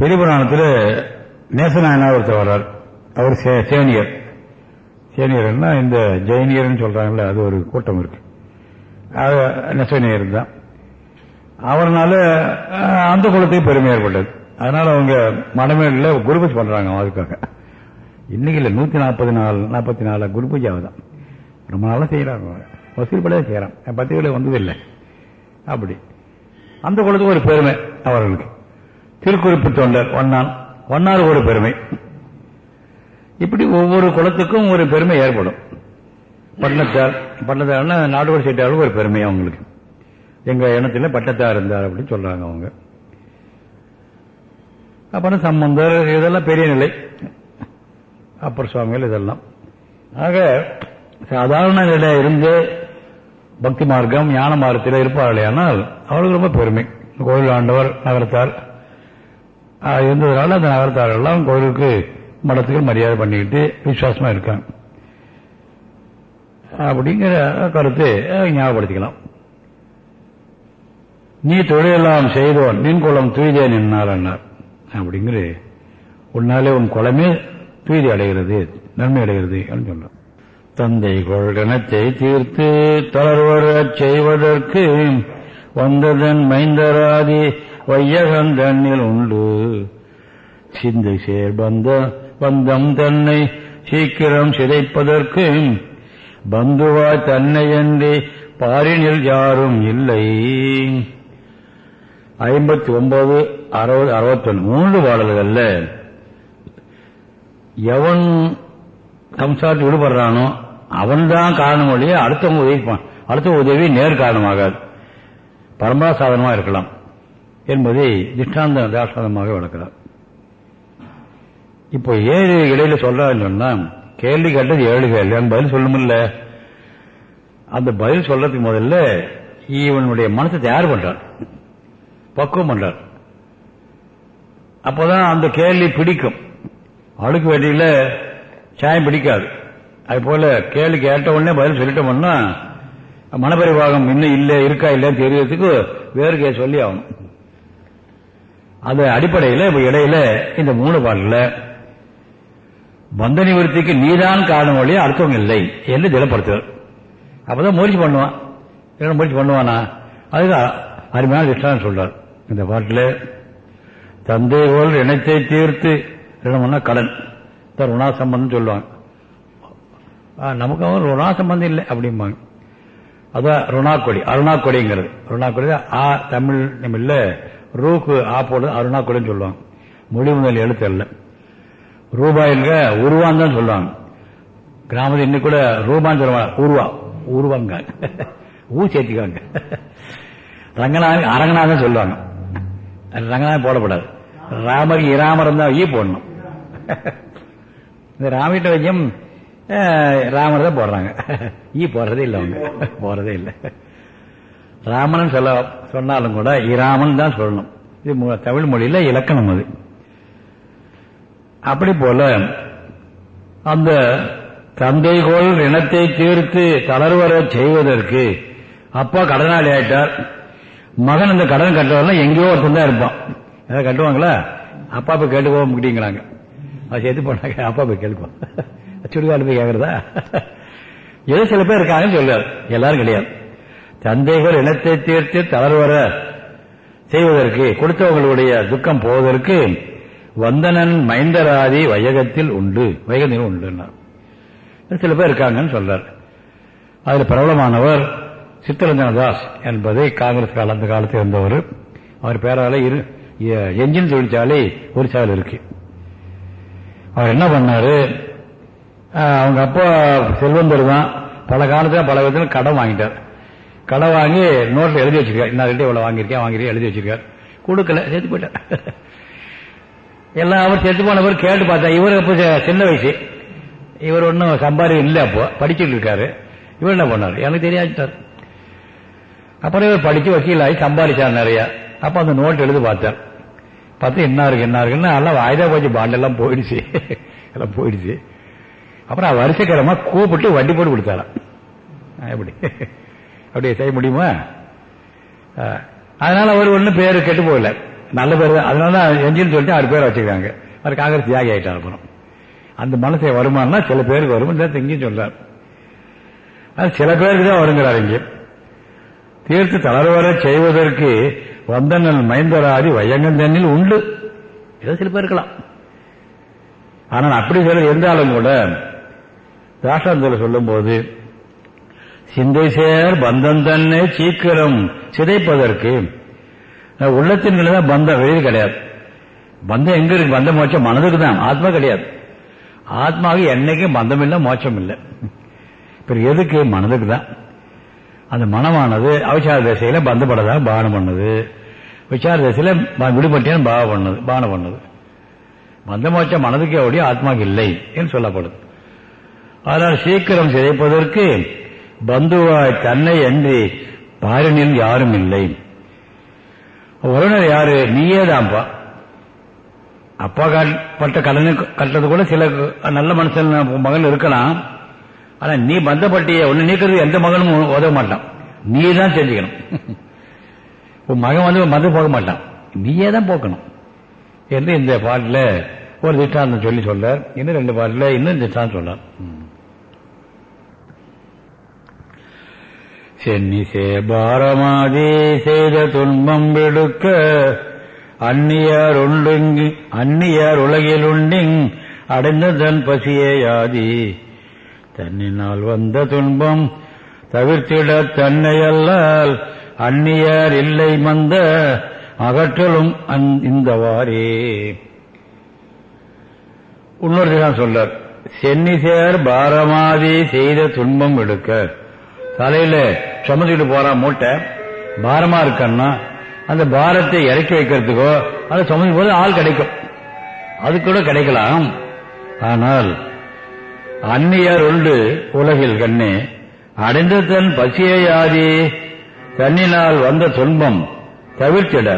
பெரிய புராணத்தில் நேசநாயனார் ஒருத்தர் வர்றார்? அவர் சே- சேனியர். சேனியர்னா இந்த ஜெயினியர்னு சொல்றாங்கல்ல அது ஒரு கூட்டம் இருக்கு. அது நெசனியர் தான். அவனால அந்த குலத்துக்கு பெருமை ஏற்பட்டது. அதனால அவங்க மடமேடில் குருபூஜை பண்றாங்க அதுக்காக இன்னைக்கு இல்லை நூத்தி நாற்பத்தி நாலு நாற்பத்தி நாலு குருபூஜாவை தான் ரொம்ப நாளா செய்யறாங்க வசூல் படையாக செய்யறான் பத்திரிகையில் வந்ததில்லை அப்படி. அந்த குலத்துக்கு ஒரு பெருமை அவர்களுக்கு. திருக்குறிப்பு தொண்டர் ஒன்னான். ஒன்னார் ஒரு பெருமை. இப்படி ஒவ்வொரு குலத்துக்கும் ஒரு பெருமை ஏற்படும். பட்டணத்தார் பட்டணத்தார்னா நாடுவர் சீட்டாளர் ஒரு பெருமை அவங்களுக்கு. எங்க இனத்துல பட்டத்தார் இருந்தார் அப்படின்னு சொல்றாங்க அவங்க. அப்புறம் சம்பந்தர் இதெல்லாம் பெரிய நிலை. அப்பர் சுவாமிகள் இதெல்லாம். ஆக சாதாரண நிலை இருந்து பக்தி மார்க்கம் ஞான மார்க்கத்தில் இருப்பார் ஆனால் அவர்களுக்கு ரொம்ப பெருமை. கோயில் ஆண்டவர் நகரத்தார் இருந்ததுனால அந்த நகரத்தாரெல்லாம் கோயிலுக்கு மடத்துக்கு மரியாதை பண்ணிக்கிட்டு விசுவாசமா இருக்காங்க. அப்படிங்கிற கருத்து ஞாபகப்படுத்திக்கலாம். நீ தொழிலெல்லாம் செய்தோன் நின் குளம் தூய்தே நின்னால் அண்ணார் அப்படிங்கிற உன்னாலே உன் குளமே தூய்தி அடைகிறது நன்மை அடைகிறது அப்படின்னு சொல்றான். தந்தை கொள்கணத்தை தீர்த்து தளர்வர செய்வதற்கு வந்ததன் மைந்தராதி வையகந்தண்ணில் உண்டு. சிந்தை சேர் பந்த பந்தம் தன்னை சீக்கிரம் சிதைப்பதற்கு பந்துவாய் தன்னை என்று பாரினில் யாரும் இல்லை. ஐம்பத்தி ஒன்பது அறுபது அறுபத்தொன்னு மூன்று பாடல்கள்ல எவன் சம்சாரத்தில் விடுபடுறானோ அவன்தான் காரணம் ஒழிய அடுத்தவங்க உதவி ப- அடுத்த உதவி நேர் காரணமாகாது பரம்பரா சாதனமாக இருக்கலாம். என்பதை திஷ்டாந்த தாஷ்டாந்தமாக விளக்கிறார். இப்போ ஏழு இடையில சொல்றாருன்னா சொன்னா கேள்வி கேட்டது ஏழு கேள்வி. அந்த பதில் சொல்லுமில்ல அந்த பதில் சொல்றதுக்கு முதல்ல இவனுடைய மனசை தயார் பண்றார். பக்குவம் பண்றார். அப்போதான் அந்த கேள்வி பிடிக்கும். அழுக்கு வேட்டியில சாயம் பிடிக்காது. அது போல கேள்வி கேட்ட உடனே பதில் சொல்லிட்டோம்னா மனப்பரிவாகம் இன்னும் இல்லை இருக்கா இல்லைன்னு தெரியறதுக்கு வேறு கே சொல்லி ஆகணும். அது அடிப்படையில் இப்ப இடையில இந்த மூணு பாடல பந்த நிவர்த்திக்கு நீதான் காரணம் ஒழிய அர்த்தம் இல்லை என்று திடப்படுத்துவார். அப்பதான் முயற்சி பண்ணுவான். என்ன முயற்சி பண்ணுவானா? அதுக்கு அருமையான திஷ்டான்னு சொல்றார். இந்த பாட்டில் தந்தை போல் இனத்தை தீர்த்து என்னமோன்னா கடன். தான் ருணா சம்பந்தம் சொல்லுவாங்க நமக்கு அவன் ருணா சம்பந்தம் இல்லை அப்படிம்பாங்க. அதான் ருணாக்கொடி அருணாக்கொடிங்கிறது. ருணாக்கொடி ஆ தமிழ் தமிழ்ல ரூக்கு ஆ அருணா கூடன்னு சொல்லுவாங்க. மொழி முதல் எழுத்து அல்ல. ரூபாய்ங்க உருவான்னு தான் சொல்லுவாங்க. கிராமத்தில் இன்னைக்கு கூட ரூபான்னு சொல்லுவாங்க. உருவா. உருவாங்க. ஊ சேர்த்திக்காங்க ரங்கநாதன் அரங்கநாதன் சொல்லுவாங்க. ரங்கநாதன் போடக்கூடாது ராமர் இராமரம் தான் ஈ போடணும். இந்த ராமிட்ட வைக்கம் ராமர் தான் போடுறாங்க. ஈ போடுறதே இல்லை அவங்க. போடுறதே இல்லை. ராமன் சொல்ல சொன்னாலும் கூட இராமன் தான் சொல்லணும். இது மு- தமிழ் மொழியில் இலக்கணம் அது. அப்படி போல அந்த தந்தைகோள் இனத்தை தீர்த்து தளர்வர செய்வதற்கு அப்பா கடனாளி ஆயிட்டார். மகன் அந்த கடன் கட்டுறவெல்லாம் எங்கேயோ ஒருத்தன் தான் இருப்பான். ஏதாவது கட்டுவாங்களா? அப்பா போய் கேட்டு போக முடியுங்கிறாங்க அது சேர்த்து போனாங்க. அப்பா போய் கேட்கும் சுடுகாடு போய் கேட்கறதா? ஏதோ சில பேர் இருக்காங்கன்னு சொல்லுவார். எல்லாரும் கிடையாது. தந்தைகள் இனத்தை தீர்த்து தளர்வர செய்வதற்கு கொடுத்தவங்களுடைய துக்கம் போவதற்கு வந்தனன் மைந்தராதி வையகத்தில் உண்டு. வையகத்தில் உண்டு சில பேர் இருக்காங்கன்னு சொல்றார். அதில் பிரபலமானவர் சித்தரஞ்சன தாஸ் என்பதை காங்கிரஸ் கால அந்த காலத்தில் இருந்தவர். அவர் பேரால இரு என்ஜின் தொழிற்சாலை ஒரிசாவில் இருக்கு. அவர் என்ன பண்ணாரு? அவங்க அப்பா செல்வந்தர் தான். பல காலத்தில் பல விதத்தில் கடன் வாங்கிட்டார். கடை வாங்கி நோட்டில் எழுதி வச்சிருக்கார். இன்னும் இவ்வளவு வாங்கியிருக்கேன் வாங்கிருக்கேன் எழுதி வச்சிருக்கார். கொடுக்கல சேர்த்து போயிட்டார். எல்லாம் அவர் செத்து போனவர் கேட்டு பார்த்தா இவர் அப்போ சின்ன வயசு. இவர் ஒன்றும் சம்பாதி இல்லை அப்போ. படிச்சுட்டு இருக்காரு. இவர் என்ன பண்ணார்? எனக்கு தெரியாது அப்புறம் இவர் படிச்சு வக்கீலாகி சம்பாதிச்சார் நிறையா. அப்ப அந்த நோட் எழுதி பார்த்தார். பார்த்து என்ன இருக்கு என்ன இருக்குன்னு எல்லாம் வாய்தா போச்சு. பாண்டெல்லாம் போயிடுச்சு. எல்லாம் போயிடுச்சு. அப்புறம் வருஷக்கிழமை கூப்பிட்டு வட்டி போட்டு கொடுத்தாராம். எப்படி? அப்படியே செய்ய முடியுமா? அதனால அவர் ஒன்றும் பேர் கெட்டு போகல. நல்ல பேர் தான். அதனால தான் எஞ்சின்னு சொல்லிட்டு ஆறு பேர் வச்சுக்கிறாங்க. அவர் காங்கிரஸ் தியாகி ஆகிட்டார் அப்புறம். அந்த மனசை வருமானம்னா சில பேருக்கு வரும். இங்கேயும் சொல்றார். அது சில பேருக்கு தான் வருங்கிறார் இங்கே. தீர்த்து தளர்வர செய்வதற்கு வந்தனல் மைந்தராதி வையங்கன் தண்ணில் உண்டு. ஏதோ சில பேர் இருக்கலாம். ஆனால் அப்படி சில இருந்தாலும் கூட தாசாந்தத்தில் சொல்லும்போது போது சேர் பந்தம் தன்னை சீக்கிரம் சிதைப்பதற்கு. உள்ளத்தின் தான் பந்தம் வெளியில் கிடையாது. பந்தம் எங்க இருக்கு? பந்தம் மோட்சம் மனதுக்கு தான் ஆத்மா கிடையாது. ஆத்மாவுக்கு என்னைக்கும் பந்தம் இல்லை மோட்சம் இல்லை. பிறகு எதுக்கு? மனதுக்கு தான். அந்த மனமானது அவசார திசையில பந்தப்படதான் பானம் பண்ணுது. விசார திசையில விடுபட்டேன்னு பாவ பண்ணது பானம் பண்ணுது. பந்தமோட்சம் மனதுக்கே ஓடி ஆத்மாவுக்கு இல்லை என்று சொல்லப்படுது. ஆனால் சீக்கிரம் சிதைப்பதற்கு பந்துவாய் தன்னை அன்றி பாரினில் யாரும் இல்லை. உறவினர் யாரு? நீயே தான்ப்பா அப்பா பட்ட கடனை கட்டுறது கூட சில நல்ல மனுஷன் மகன் இருக்கலாம். ஆனா நீ பந்தப்பட்டிய ஒன்னு நீக்கிறது எந்த மகனும் உதவ மாட்டான். நீ தான் செஞ்சுக்கணும் உன் மகன் வந்து மத போக மாட்டான். நீயே தான் போக்கணும். என்று இந்த பாட்டில் ஒரு திட்டாந்தம் சொல்லி சொல்றார். இன்னும் ரெண்டு பாட்டில் இன்னும் திட்டாந்தம் சொல்றார் சென்னி சேபாரமாதி செய்த துன்பம் விடுக்க அந்நியார் உண்டுங்கி அந்நியார் உலகில் உண்டிங் அடைந்த தன் பசியேயாதி தன்னினால் வந்த துன்பம் தவிர்த்திட தன்னையல்லால் அந்நியார் இல்லை மந்த அகற்றலும் இந்தவாறே. இன்னொரு தான் சொல்றார் சென்னிசேர் பாரமாதி செய்த துன்பம் எடுக்க தலையில சுமந்துக்கிட்டு போறான் மூட்டை. பாரமா இருக்கன்னா அந்த பாரத்தை இறக்கி வைக்கிறதுக்கோ அதை சுமந்து போது ஆள் கிடைக்கும். அது கூட கிடைக்கலாம். ஆனால் அந்நியர் உண்டு உலகில் கண்ணே அடைந்த தன் பசியாதி தன்னினால் வந்த துன்பம் தவிர்த்திட.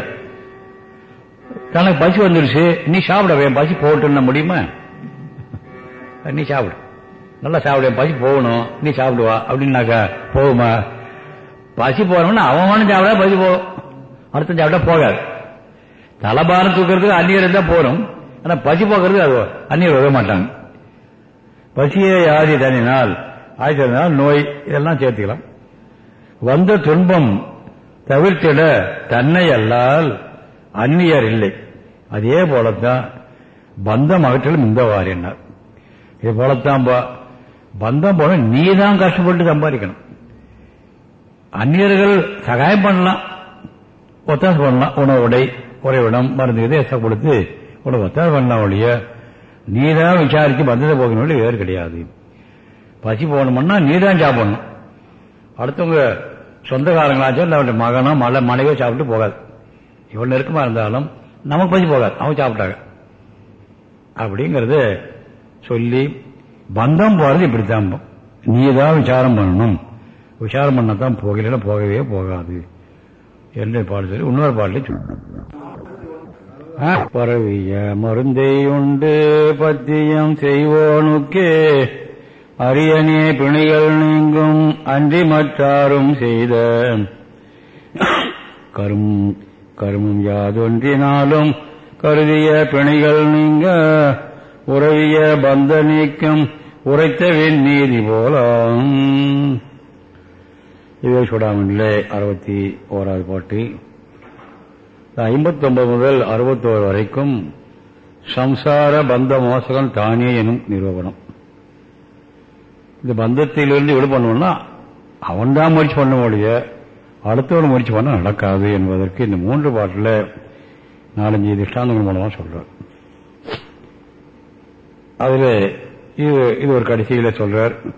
தனக்கு பசி வந்துருச்சு நீ சாப்பிட என் பசி போட்டுன்னு முடியுமா? நீ சாப்பிடு. நல்லா சாப்பிடுவேன். பசி போகணும். நீ சாப்பிடுவா. அப்படின்னாக்கா போகுமா? பசி போறோம்னா அவமானம் சாப்பிடா பசி போகும் அடுத்த சாப்பிட்டா போகாது. தலைபாரம் தூக்கிறதுக்கு அந்நியர் இருந்தா போறோம் ஆனா பசி போக்குறதுக்கு அது அந்நியர் வர மாட்டாங்க. பசியே ஆதி தனினால் ஆய்ச்சல் நோய் இதெல்லாம் சேர்த்துக்கலாம். வந்த துன்பம் தவிர்த்திட தன்னை அல்லால் அந்நியர் இல்லை. அதே போலத்தான் பந்தம் அகற்றலும் இந்த வாரினார் இது போலத்தான் பந்தம் போல நீ தான் கஷ்டப்பட்டு சம்பாதிக்கணும். அந்நியர்கள் சகாயம் பண்ணலாம். ஒத்தாசு பண்ணலாம். உணவு உடை உறைவிடம் மருந்து இதை கொடுத்து உனக்கு ஒத்தாசு பண்ணலாம் ஒழிய நீ தான் விசாரிச்சு பந்தத்தை போகணும் வேறு கிடையாது. பசி போகணும்னா நீ தான் சாப்பிடணும். அடுத்தவங்க சொந்தக்காரங்களாச்சும் இல்லை அவருடைய மகனோ மலை மனைவியோ சாப்பிட்டு போகாது. இவ்வளவு நெருக்கமா இருந்தாலும் நமக்கு பசி போகாது. அவங்க சாப்பிட்டாங்க. அப்படிங்கிறது சொல்லி பந்தம் போறது இப்படித்தான். நீ தான் விசாரம் பண்ணணும். விசாரம் பண்ணத்தான் போகல போகவே போகாது. என்று பாடு சொல்லி இன்னொரு பாடல சொல்லணும். பரவிய மருந்தை உண்டு பத்தியம் செய்வோனுக்கே. அரியணே பிணிகள் நீங்கும் அன்றி மற்றாரும் செய்த. கரும் கருமம் யாதொன்றினாலும் கருதிய பிணிகள் நீங்க. உறவிய பந்த நீக்கம் உரைத்த நீதி போலாம். இவை சுடாமனிலே அறுபத்தி ஓராவது பாட்டு. ஐம்பத்தொன்பது முதல் அறுபத்தோரு வரைக்கும் சம்சார பந்த மோசகம் தானே எனும் நிரூபணம். இந்த பந்தத்திலிருந்து விடு பண்ணணும்னா அவன் தான் முயற்சி பண்ண முடிய அடுத்தவன் முயற்சி பண்ண நடக்காது என்பதற்கு இந்த மூன்று பாட்டில் நாலஞ்சு திஷ்டாந்தங்கள் மூலமாக சொல்றார் அதில் இது இது ஒரு கடைசியில சொல்றார்.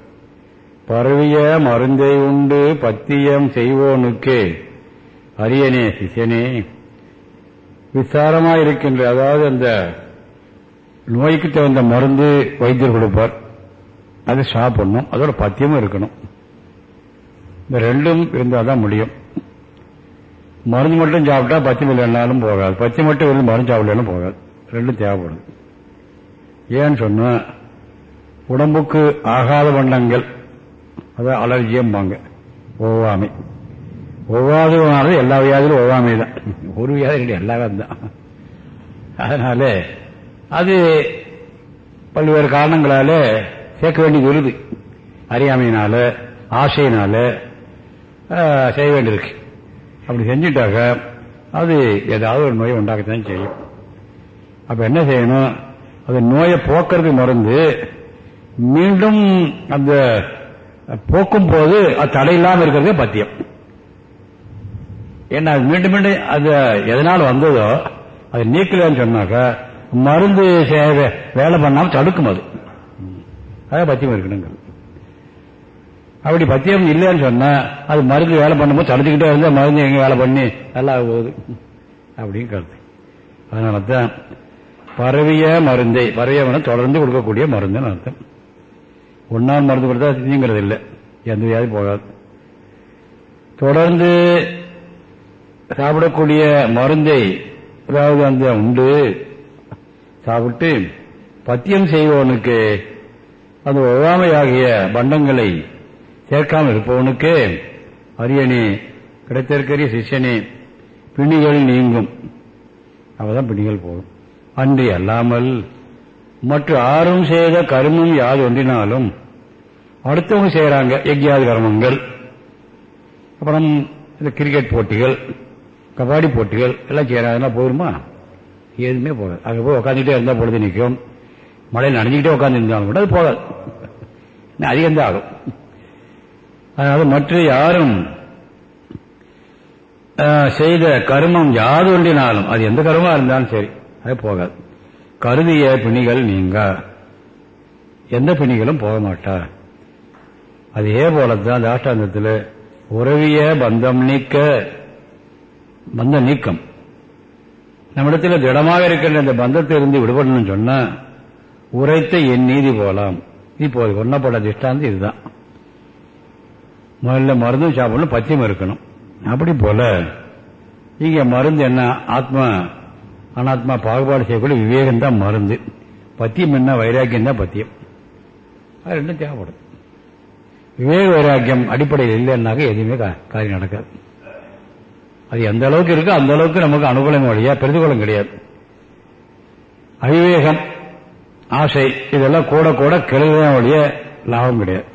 பரவிய மருந்தை உண்டு பத்தியம் செய்வோனுக்கே. அரியனே சிஷனே விசாரமா இருக்கின்ற அதாவது அந்த நோய்க்கு தகுந்த மருந்து வைத்தியர் கொடுப்பார். அது சாப்பிடணும் அதோட பத்தியமும் இருக்கணும். இந்த ரெண்டும் இருந்தால் தான் முடியும். மருந்து மட்டும் சாப்பிட்டா பச்சை இல்லைனாலும் போகாது. பச்சை மட்டும் இருந்து மருந்து சாப்பிடலாம் போகாது. ரெண்டும் தேவைப்படுது. ஏன்னு சொன்னா உடம்புக்கு ஆகாத வண்ணங்கள் அதாவது அலர்ஜியம்பாங்க. ஒவ்வாமை. ஒவ்வாதனால எல்லா வியாதியிலும் ஒவ்வாமை தான். ஒரு வியாதி இல்லை எல்லா வியாதி தான். அதனால அது பல்வேறு காரணங்களால சேர்க்க வேண்டியது வருது அறியாமையினால ஆசையினால செய்ய வேண்டியிருக்கு. அப்படி செஞ்சுட்டாக்க அது ஏதாவது ஒரு நோயை உண்டாக்கத்தான் செய்யும். அப்ப என்ன செய்யணும்? அது நோயை போக்குறது மருந்து. மீண்டும் அந்த போக்கும் போது அது தடையில்லாம இருக்கிறதே பத்தியம். ஏன்னா அது மீண்டும் மீண்டும் அது எதனால் வந்ததோ அது நீக்கலன்னு சொன்னாக்கா மருந்து சே- வேலை பண்ணாம தடுக்கும் அது. அதான் பத்தியம் இருக்கணுங்கிறது. அப்படி பத்தியம் இல்லைன்னு சொன்னா அது மருந்து வேலை பண்ணும்போது தடுத்துக்கிட்டே இருந்தால் மருந்து எங்க வேலை பண்ணி நல்லா போகுது. அப்படின்னு கருத்து. அதனால தான் பரவிய மருந்தை பரவிய தொடர்ந்து கொடுக்கக்கூடிய மருந்துன்னு அர்த்தம். ஒரு மருந்து கொடுத்தா சித்திங்கிறது இல்லை. எந்த வியாதி போகாது. தொடர்ந்து சாப்பிடக்கூடிய மருந்தை அதாவது அந்த உண்டு சாப்பிட்டு பத்தியம் செய்பவனுக்கு அந்த ஒவ்வாமையாகிய பண்டங்களை சேர்க்காமல் இருப்பவனுக்கு அரியணி கிடைத்திருக்கிற சிஷ்யனே பிணிகள் நீங்கும். அவதான் பிணிகள் போகும். அன்றி அல்லாமல் மற்ற ஆறும் செய்த கருமம் யாது ஒன்றினாலும் அடுத்தவங்க செய்யறாங்க எங்கேயாவது கர்மங்கள். அப்புறம் இந்த கிரிக்கெட் போட்டிகள் கபாடி போட்டிகள் எல்லாம் செய்யறாங்கன்னா போதுமா? எதுவுமே போகாது. அங்கே போய் உட்காந்துக்கிட்டே இருந்தால் பொழுது நிற்கும். மழையில் நனைஞ்சிக்கிட்டே உட்காந்து இருந்தாலும் கூட அது போகாது. அதிகம் தான் ஆகும். அதனால மற்ற யாரும் ஆஹ், செய்த கர்மம் யாது ஒன்றினாலும் அது எந்த கர்மமா இருந்தாலும் சரி அது போகாது கருதிய பிணிகள் நீங்க. எந்த பிணிகளும் போக மாட்டா. அதே போலத்தான் தாஷ்டாந்தத்தில் உறவிய பந்தம் நீக்க பந்த நீக்கம். நம்மிடத்தில் திடமாக இருக்கின்ற இந்த பந்தத்திலிருந்து விடுபடணும்னு சொன்னா உரைத்த என் நீதி போலாம். இப்போது ஒன்னப்பட திஷ்டாந்தம் இதுதான். முதல்ல மருந்தும் சாப்பிடணும் பத்தியம் இருக்கணும். அப்படி போல இங்க மருந்து என்ன? ஆத்மா அனாத்மா பாகுபாடு செய்யக்கூடிய விவேகம் தான் மருந்து. பத்தியம் என்ன வைராக்கியம் தான் பத்தியம். அது ரெண்டும் தேவைப்படும். விவேக வைராக்கியம் அடிப்படையில் இல்லைன்னாக்க எதுவுமே கா- காரியம் நடக்காது. அது எந்த அளவுக்கு இருக்கோ அந்த அளவுக்கு நமக்கு அனுகூலம் வழியா பிரதிகூலம் கிடையாது. அவிவேகம் ஆசை இதெல்லாம் கூட கூட கெடுதான் வழிய லாபம் கிடையாது.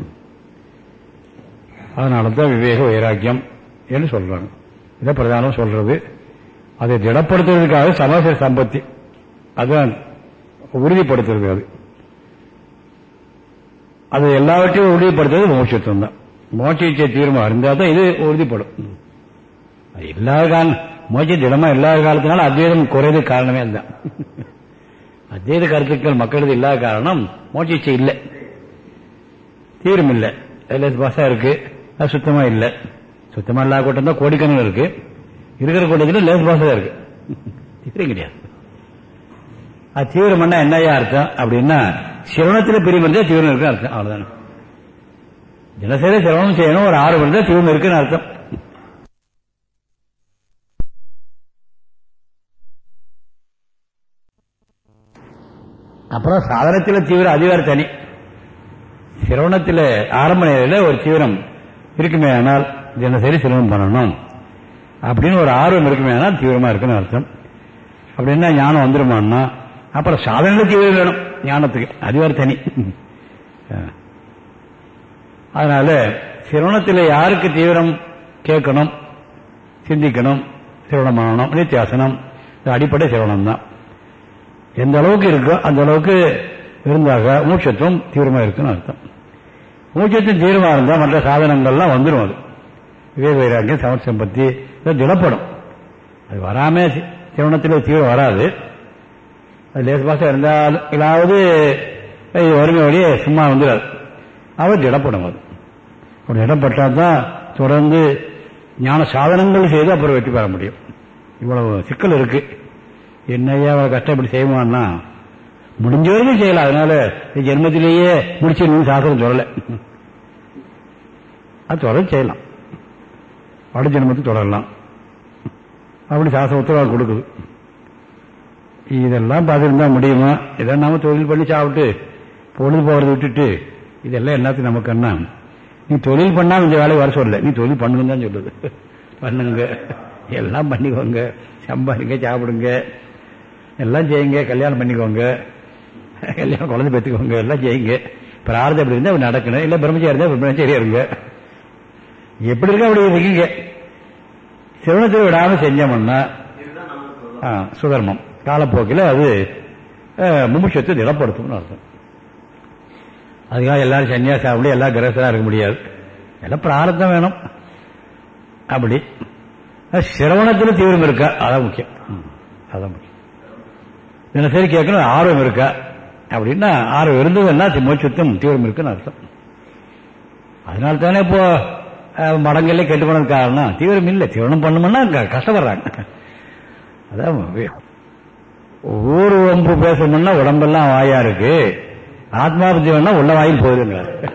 அதனால தான் விவேக வைராக்கியம் என்று சொல்றாங்க. இதை பிரதானம் சொல்றது. அதை திடப்படுத்துறதுக்காக சமாச சம்பத்தி. அதுதான் உறுதிப்படுத்துறது அது அது எல்லாவற்றையும் உறுதிப்படுத்துறது மோட்சத்தம் தான். மோட்சிச்ச தீர்மா இருந்தால் தான் இது உறுதிப்படும். எல்லா இல்லாத காலம் மோட்ச திடமா இல்லாத காலத்தினால அத்வைதம் குறையது காரணமே அதுதான். அத்வைத கருத்துக்கள் மக்களது இல்லாத காரணம் மோட்ச இல்லை. தீரும் இல்லை. அதில் பசா இருக்கு. அது சுத்தமா இல்லை. சுத்தமா இல்லாத கூட்டம் தான் கோடிக்கணக்கில் இருக்கு. இருக்கிற கூட்டத்தில் லேஸ் பாசா இருக்கு. தீவிரம் கிடையாது அது தீவிரம்னா என்னையா அர்த்தம்? அப்படின்னா சிரவணத்தில் பிரிவு இருந்தால் தீவிரம் இருக்குன்னு அர்த்தம். அவ்வளவுதானே. தினசரி சிரவணம் செய்யணும் ஒரு ஆறு இருந்தால் தீவிரம் இருக்குன்னு அர்த்தம். அப்புறம் சாதனத்தில் தீவிரம் அதிகார தனி. சிரவணத்தில் ஆரம்ப நிலையில் ஒரு தீவிரம் இருக்குமே ஆனால் தினசரி சிரவணம் பண்ணணும். அப்படின்னு ஒரு ஆர்வம் இருக்குமே ஆனால் தீவிரமா இருக்குன்னு அர்த்தம். அப்படின்னா ஞானம் வந்துருமான்னா அப்புறம் சாதனையில் தீவிரம் வேணும். ஞானத்துக்கு. அதிகார தனி. அதனால சிரவணத்தில் யாருக்கு தீவிரம் கேட்கணும் சிந்திக்கணும் சிரவணம் நித்தியாசனம் இது அடிப்படை சிரவணம் தான் எந்த அளவுக்கு இருக்கோ அந்த அளவுக்கு இருந்தாக மூச்சத்துவம் தீவிரமாக இருக்குன்னு அர்த்தம். மூச்சத்துவம் தீவிரமாக இருந்தால் மற்ற சாதனங்கள்லாம் வந்துடும் அது. விவேக வைராக்கியம் சமர் சம்பத்தி இதெல்லாம் அது வராமல் சிவனத்தில் தீவிரம் வராது. அது லேச பாசம் இருந்தால் இது வறுமை வழியே சும்மா வந்துடாது. அவர் திடப்படும் அது. அப்படி திடப்பட்டால் தான் தொடர்ந்து ஞான சாதனங்கள் செய்து அப்புறம் வெற்றி பெற முடியும். இவ்வளவு சிக்கல் இருக்கு. என்னையா அவரை கஷ்டம் இப்படி செய்வான்னா? முடிஞ்ச வரைக்கும் செய்யலாம். அதனால ஜென்மத்திலேயே முடிச்சிடணும் சாஸ்திரம் சொல்லலை. அது தொடர்ந்து செய்யலாம். அடுத்த ஜென்மத்துக்கு தொடரலாம். அப்படி சாஸ்திரம் உத்தரவாதம் கொடுக்குது. இதெல்லாம் பார்த்துருந்தா முடியுமா? இதெல்லாம் நாம தொழில் பண்ணி சாப்பிட்டு பொழுது போகிறத விட்டுட்டு இதெல்லாம் எல்லாத்தையும் நமக்கு என்ன? நீ தொழில் பண்ணால் இந்த வேலையை வர சொல்லல. நீ தொழில் பண்ணுங்க தான் சொல்லுது. பண்ணுங்க. எல்லாம் பண்ணிக்கோங்க. சம்பாதிங்க சாப்பிடுங்க. எல்லாம் செய்யுங்க. கல்யாணம் பண்ணிக்கோங்க. கல்யாணம் குழந்தை பெற்றுக்கோங்க. எல்லாம் செய்யுங்க. பிரார்த்தம் அப்படி இருந்தால் நடக்கணும். இல்லை பிரம்மச்சாரி இருந்தால் பிரம்மச்சாரியா இருங்க. எப்படி இருக்க அப்படி இருக்கீங்க? சிவனத்தை விடாம செஞ்சோம்னா ஆ, சுதர்மம் காலப்போக்கில் அது முமுட்சத்தை நிலப்படுத்தும்னு அர்த்தம். அதுக்காக எல்லாரும் சன்னியாசம் அப்படி எல்லா கிரகஸ்தராக இருக்க முடியாது. எல்லாம் பிரார்த்தம் வேணும். அப்படி. சிரவணத்தில் தீவிரம் இருக்கா? அதான் முக்கியம். ம், அதான் முக்கியம். தினசரி கேட்கணும் ஆர்வம் இருக்கா? அப்படின்னா ஆர்வம் இருந்ததுன்னா மோட்சத்தும் தீவிரம் இருக்குன்னு அர்த்தம். அதனால தானே இப்போ மடங்கள்ல கெட்டு போனது காரணம். தீவிரம் இல்லை. தீவிரம் பண்ணணும்னா கஷ்டப்படுறாங்க. அதான் ஊர் வம்பு பேசணும்னா உடம்பெல்லாம் வாயா இருக்கு. ஆத்மாபத்தி வேணா உள்ள வாயில் போயிருங்க.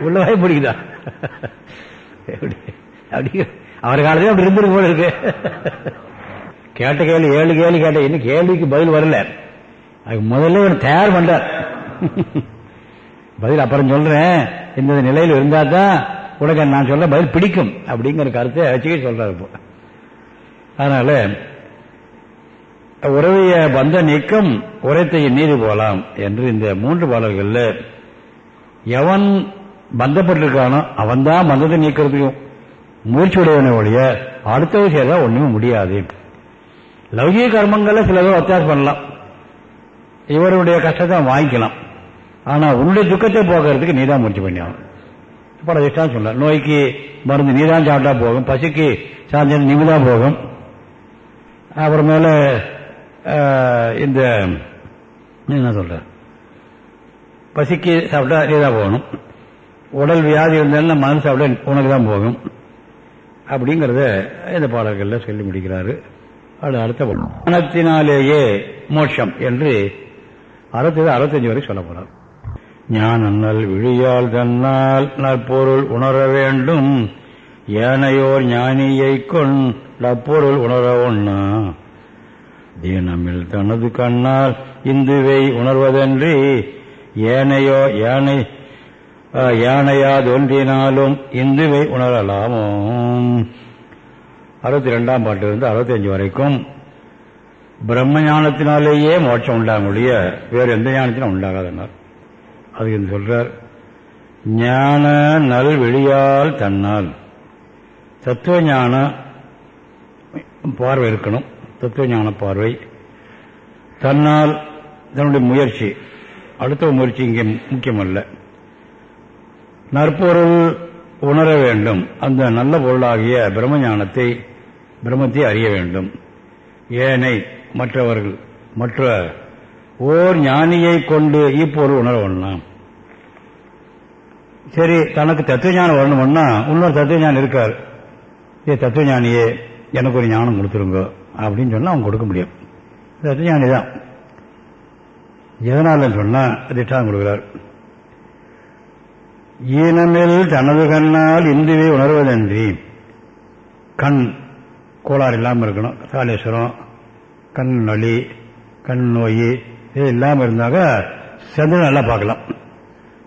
உள்ள வாய் பிடிக்குதா? அப்படி அவர் காலத்துல அப்படி இருந்துருக்கு போல இருக்கு. கேட்ட கேள்வி ஏழு கேள்வி கேட்ட இன்னும் கேள்விக்கு பதில் வரல. அதுக்கு முதல்ல தயார் பண்றார். பதில் அப்புறம் சொல்றேன் இந்த நிலையில் இருந்தா தான் உனக்கு நான் சொல்ல பதில் பிடிக்கும் அப்படிங்கிற கருத்தை வச்சுக்கிட்டு சொல்றாரு இப்போ. அதனால உறவைய பந்த நீக்கம் உரைத்தைய நீதி போலாம் என்று இந்த மூன்று பாடல்கள்ல எவன் பந்தப்பட்டிருக்கானோ அவன்தான் பந்தத்தை நீக்கிறதுக்கும் முயற்சி உடையவனை ஒழிய அடுத்தவ செய்யறதா ஒண்ணுமே முடியாது. லௌகிக கர்மங்களில் சில பேர் ஒத்தாசம் பண்ணலாம். இவருடைய கஷ்டத்தை வாங்கிக்கலாம். ஆனா உன்னுடைய துக்கத்தை போக்குறதுக்கு நீதான் முயற்சி பண்ணி ஆகும் பல இஷ்டம் சொல்ல நோய்க்கு மருந்து நீதான் சாப்பிட்டா போகும் பசிக்கு சாஞ்சது நீதான் போகும். அப்புறமேல இந்த என்ன சொல்ற பசிக்கு சாப்பிட்டா நீதான் போகணும். உடல் வியாதி இருந்தாலும் மனசு சாப்பிட்டா உனக்கு தான் போகும். அப்படிங்கிறத இந்த பாடல்களில் சொல்லி முடிக்கிறாரு. அது அடுத்த மனத்தினாலேயே மோட்சம் என்று அறுபத்தஞ்சு அறுபத்தஞ்சு வரை சொல்ல போறார். ஞான நல் விழியால் தன்னால் நற்பொருள் உணர வேண்டும். ஏனையோர் ஞானியை கொண்டப்பொருள் உணர ஒண்ணா? தீனமில் தனது கண்ணால் இந்துவை உணர்வதன்றி ஏனையோ யானை யானையாதொன்றினாலும் இந்துவை உணரலாமோ? அறுபத்தி ரெண்டாம் பாட்டிலிருந்து அறுபத்தி அஞ்சு வரைக்கும் பிரம்ம ஞானத்தினாலேயே மோட்சம் உண்டாக முடிய வேறு எந்த ஞானத்திலும் உண்டாகாதனர். அது என்று சொல்றார். ஞான நல் வெளியால் தன்னால். தத்துவ ஞான பார்வை இருக்கணும். தத்துவ ஞான பார்வை. தன்னால் தன்னுடைய முயற்சி. அடுத்த முயற்சி இங்கே முக்கியமல்ல. நற்பொருள் உணர வேண்டும். அந்த நல்ல பொருளாகிய பிரம்ம ஞானத்தை பிரம்மத்தை அறிய வேண்டும். ஏனை மற்றவர்கள் மற்ற ஓர் ஞானியை கொண்டு இப்பொருள் உணர வேண்டாம். சரி தனக்கு தத்துவஞானம் வரணும்னா இன்னொரு தத்துவஞானம் இருக்கார். ஏ தத்துவஞானியே எனக்கு ஒரு ஞானம் கொடுத்துருங்க அப்படின்னு சொன்னா அவன் கொடுக்க முடியும். தத்துவஞானி தான். எதனாலன்னு சொன்னா திட்டம் கொடுக்கிறார். ஈனமில் தனது கண்ணால் இந்துவை உணர்வதன்றி கண் கோளாறு இல்லாமல் இருக்கணும். சாலேஸ்வரம் கண் நொலி கண் நோய் இது இல்லாமல் இருந்தாக்க சந்திரன் நல்லா பார்க்கலாம்.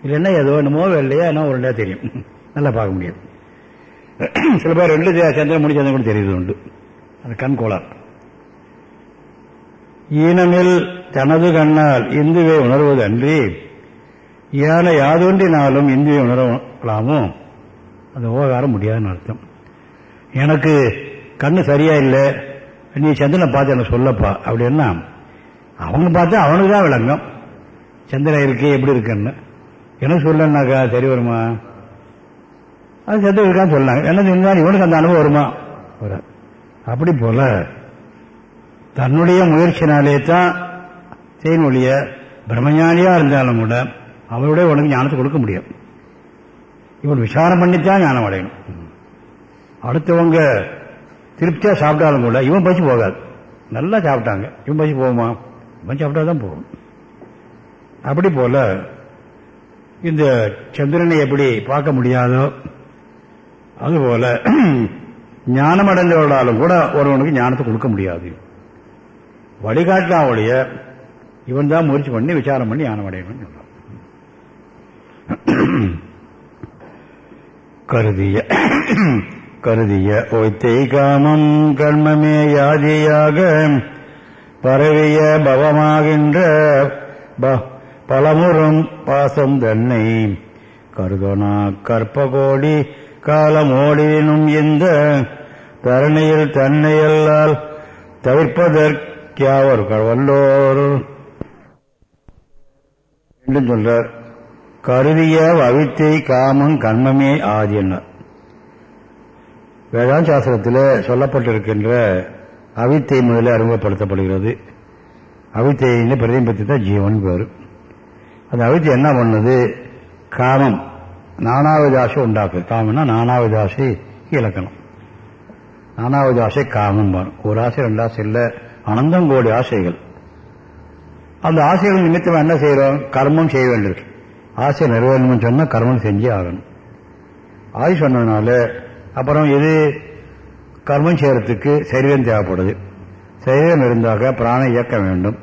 இல்லைன்னா ஏதோ வேணுமோ வெள்ளையா என்ன உருண்டையா தெரியும். நல்லா பார்க்க முடியாது. சில பேர் ரெண்டு சந்திரன் முடி சந்திரன் கூட தெரியுது உண்டு. அது கண் கோளார் ஈனமில் தனது கண்ணால் இந்துவை உணர்வது அன்றி ஏன யாதொன்றினாலும் இந்துவை உணரலாமோ? அந்த உபகாரம் முடியாதுன்னு அர்த்தம். எனக்கு கண்ணு சரியா இல்லை. நீ சந்திரனை பார்த்து எனக்கு சொல்லப்பா. அப்படின்னா அவங்க பார்த்தா அவனுக்கு தான் விளங்கும். சந்திரன் இருக்கு எப்படி இருக்குன்னு. எனக்கு சொல்லனாக்கா சரி வருமா? அது சந்திரன் இருக்கான்னு சொல்லாங்க என்ன இவனுக்கு அந்த அனுபவம் வருமா? வராது. அப்படி போல தன்னுடைய முயற்சினாலே தான் செய்யணுடைய பிரம்மஞானியா இருந்தாலும் கூட அவருடைய உனக்கு ஞானத்தை கொடுக்க முடியும். இவன் விசாரம் பண்ணித்தான் ஞானம் அடையணும். அடுத்தவங்க திருப்தியா சாப்பிட்டாலும் கூட இவன் பசி போகாது. நல்லா சாப்பிட்டாங்க. இவன் பசி போகுமா? அவன் சாப்பிட்டா தான் போகும். அப்படி போல இந்த சந்திரனை எப்படி பார்க்க முடியாதோ அதுபோல ஞானம் அடைந்தவர்களாலும் கூட ஒருவனுக்கு ஞானத்தை கொடுக்க முடியாது. வழிகாட்டினாவுடைய ஒழிய இவன் தான் முயற்சி பண்ணி விசாரம் பண்ணி ஞானம் அடையணும்னு சொல்றான் கருதிய கருதிய ஒய்த்தை காமம் கர்மமே யாதியாக பரவிய பவமாகின்ற ப- பலமுறும் பாசம் தன்னை. கருதனா கற்பகோடி காலம் ஓடினும் இந்த தரணியில் தன்னையல்லால் தவிர்ப்பதற்கியாவர் வல்லோர் என்று சொல்றார். கருதிய அவித்தை காமம் கண்மமே ஆதி வேதாந்த சாஸ்திரத்தில் சொல்லப்பட்டிருக்கின்ற அவித்தை முதலில் அறிமுகப்படுத்தப்படுகிறது. அவித்தையினை பிரதிபத்தி தான் ஜீவன் பேர். அந்த அவித்தை என்ன பண்ணுது? காமம். நானாவது ஆசை உண்டாக்குது. காமம்னா நானாவது ஆசை இலக்கணம் நானாவது ஆசை காமம் வரும் ஒரு ஆசை ரெண்டு ஆசை இல்லை. அனந்தம் கோடி ஆசைகள். அந்த ஆசைகள் நிமித்தம் என்ன செய்யறோம்? கர்மம் செய்ய வேண்டியிருக்கு. ஆசை நிறைவேறணும்னு சொன்னால் கர்மம் செஞ்சே ஆகணும். ஆய் சொன்னதுனால அப்புறம் இது கர்மம் செய்யறதுக்கு சரீரம் தேவைப்படுது. சரீரம் இருந்தாக பிராண இயக்கம் வேண்டும்.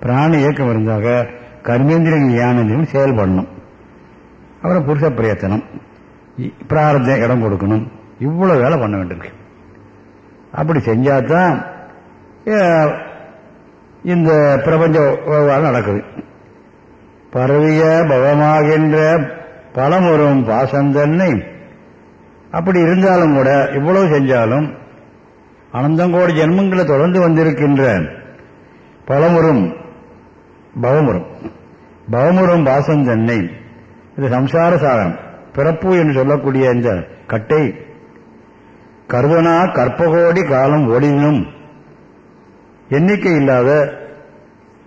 பிராண இயக்கம் இருந்தாக கர்மேந்திரங்கள் ஞானந்திரம் செயல்படணும். அப்புறம் புருஷ பிரயத்தனம். இ- பிராரத்த இடம் கொடுக்கணும். இவ்வளோ வேலை பண்ண வேண்டியிருக்கு. அப்படி செஞ்சாதான் தான் இந்த பிரபஞ்ச விவகாரம் நடக்குது. பரவிய பவமாகின்ற பலமுறும் பாசந்தன்னை அப்படி இருந்தாலும் கூட இவ்வளவு செஞ்சாலும் அனந்தங்கோடி ஜென்மங்களை தொடர்ந்து வந்திருக்கின்ற பலமுறும் பவமுறும். பவமுறும் பாசந்தன்னை இது சம்சார சாரம் பிறப்பு என்று சொல்லக்கூடிய இந்த கட்டை. கருதனா கற்பகோடி காலம் ஓடினும். எண்ணிக்கை இல்லாத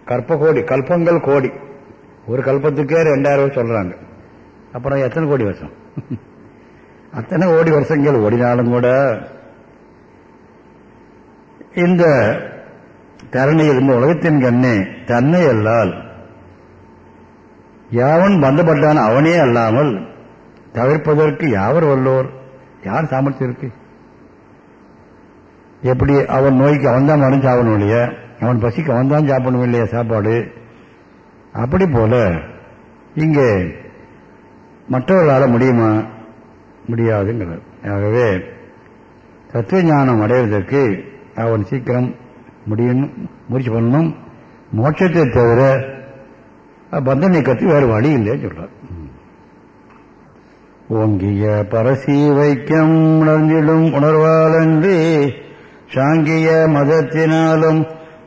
கற்பகோடி கல்பங்கள் கோடி. ஒரு கல்பத்துக்கே ரெண்டாயிரம் சொல்றாங்க. அப்புறம் எத்தனை கோடி வருஷம்? அத்தனை கோடி வருஷங்கள் ஓடினாலும் கூட இந்த தரணியில் இருந்து உலகத்தின் கண்ணே தன்னை அல்லால் யாவன் பந்தப்பட்டான் அவனே அல்லாமல் தவிர்ப்பதற்கு யாவர் வல்லோர்? யார் சாமர்த்தியம் இருக்கு எப்படி அவன் நோய்க்கு அவன் தான் மருந்து சாப்பிடணும் இல்லையா? அவன் பசிக்கு அவன் தான் சாப்பிடணும் இல்லையா சாப்பாடு? அப்படி போல இங்கே மற்றவர்களால் முடியுமா? முடியாதுங்கிறார். ஆகவே தத்துவ ஞானம் அடைவதற்கு அவன் சீக்கிரம் முடியணும் முயற்சி பண்ணணும். மோட்சத்தை தவிர பந்த நீக்கத்துக்கு வேறு வழி இல்லைன்னு சொல்றார். ஓங்கிய பரசி வைக்கம் உணர்ந்திடும் உணர்வாலன்றி சாங்கிய மதத்தினாலும்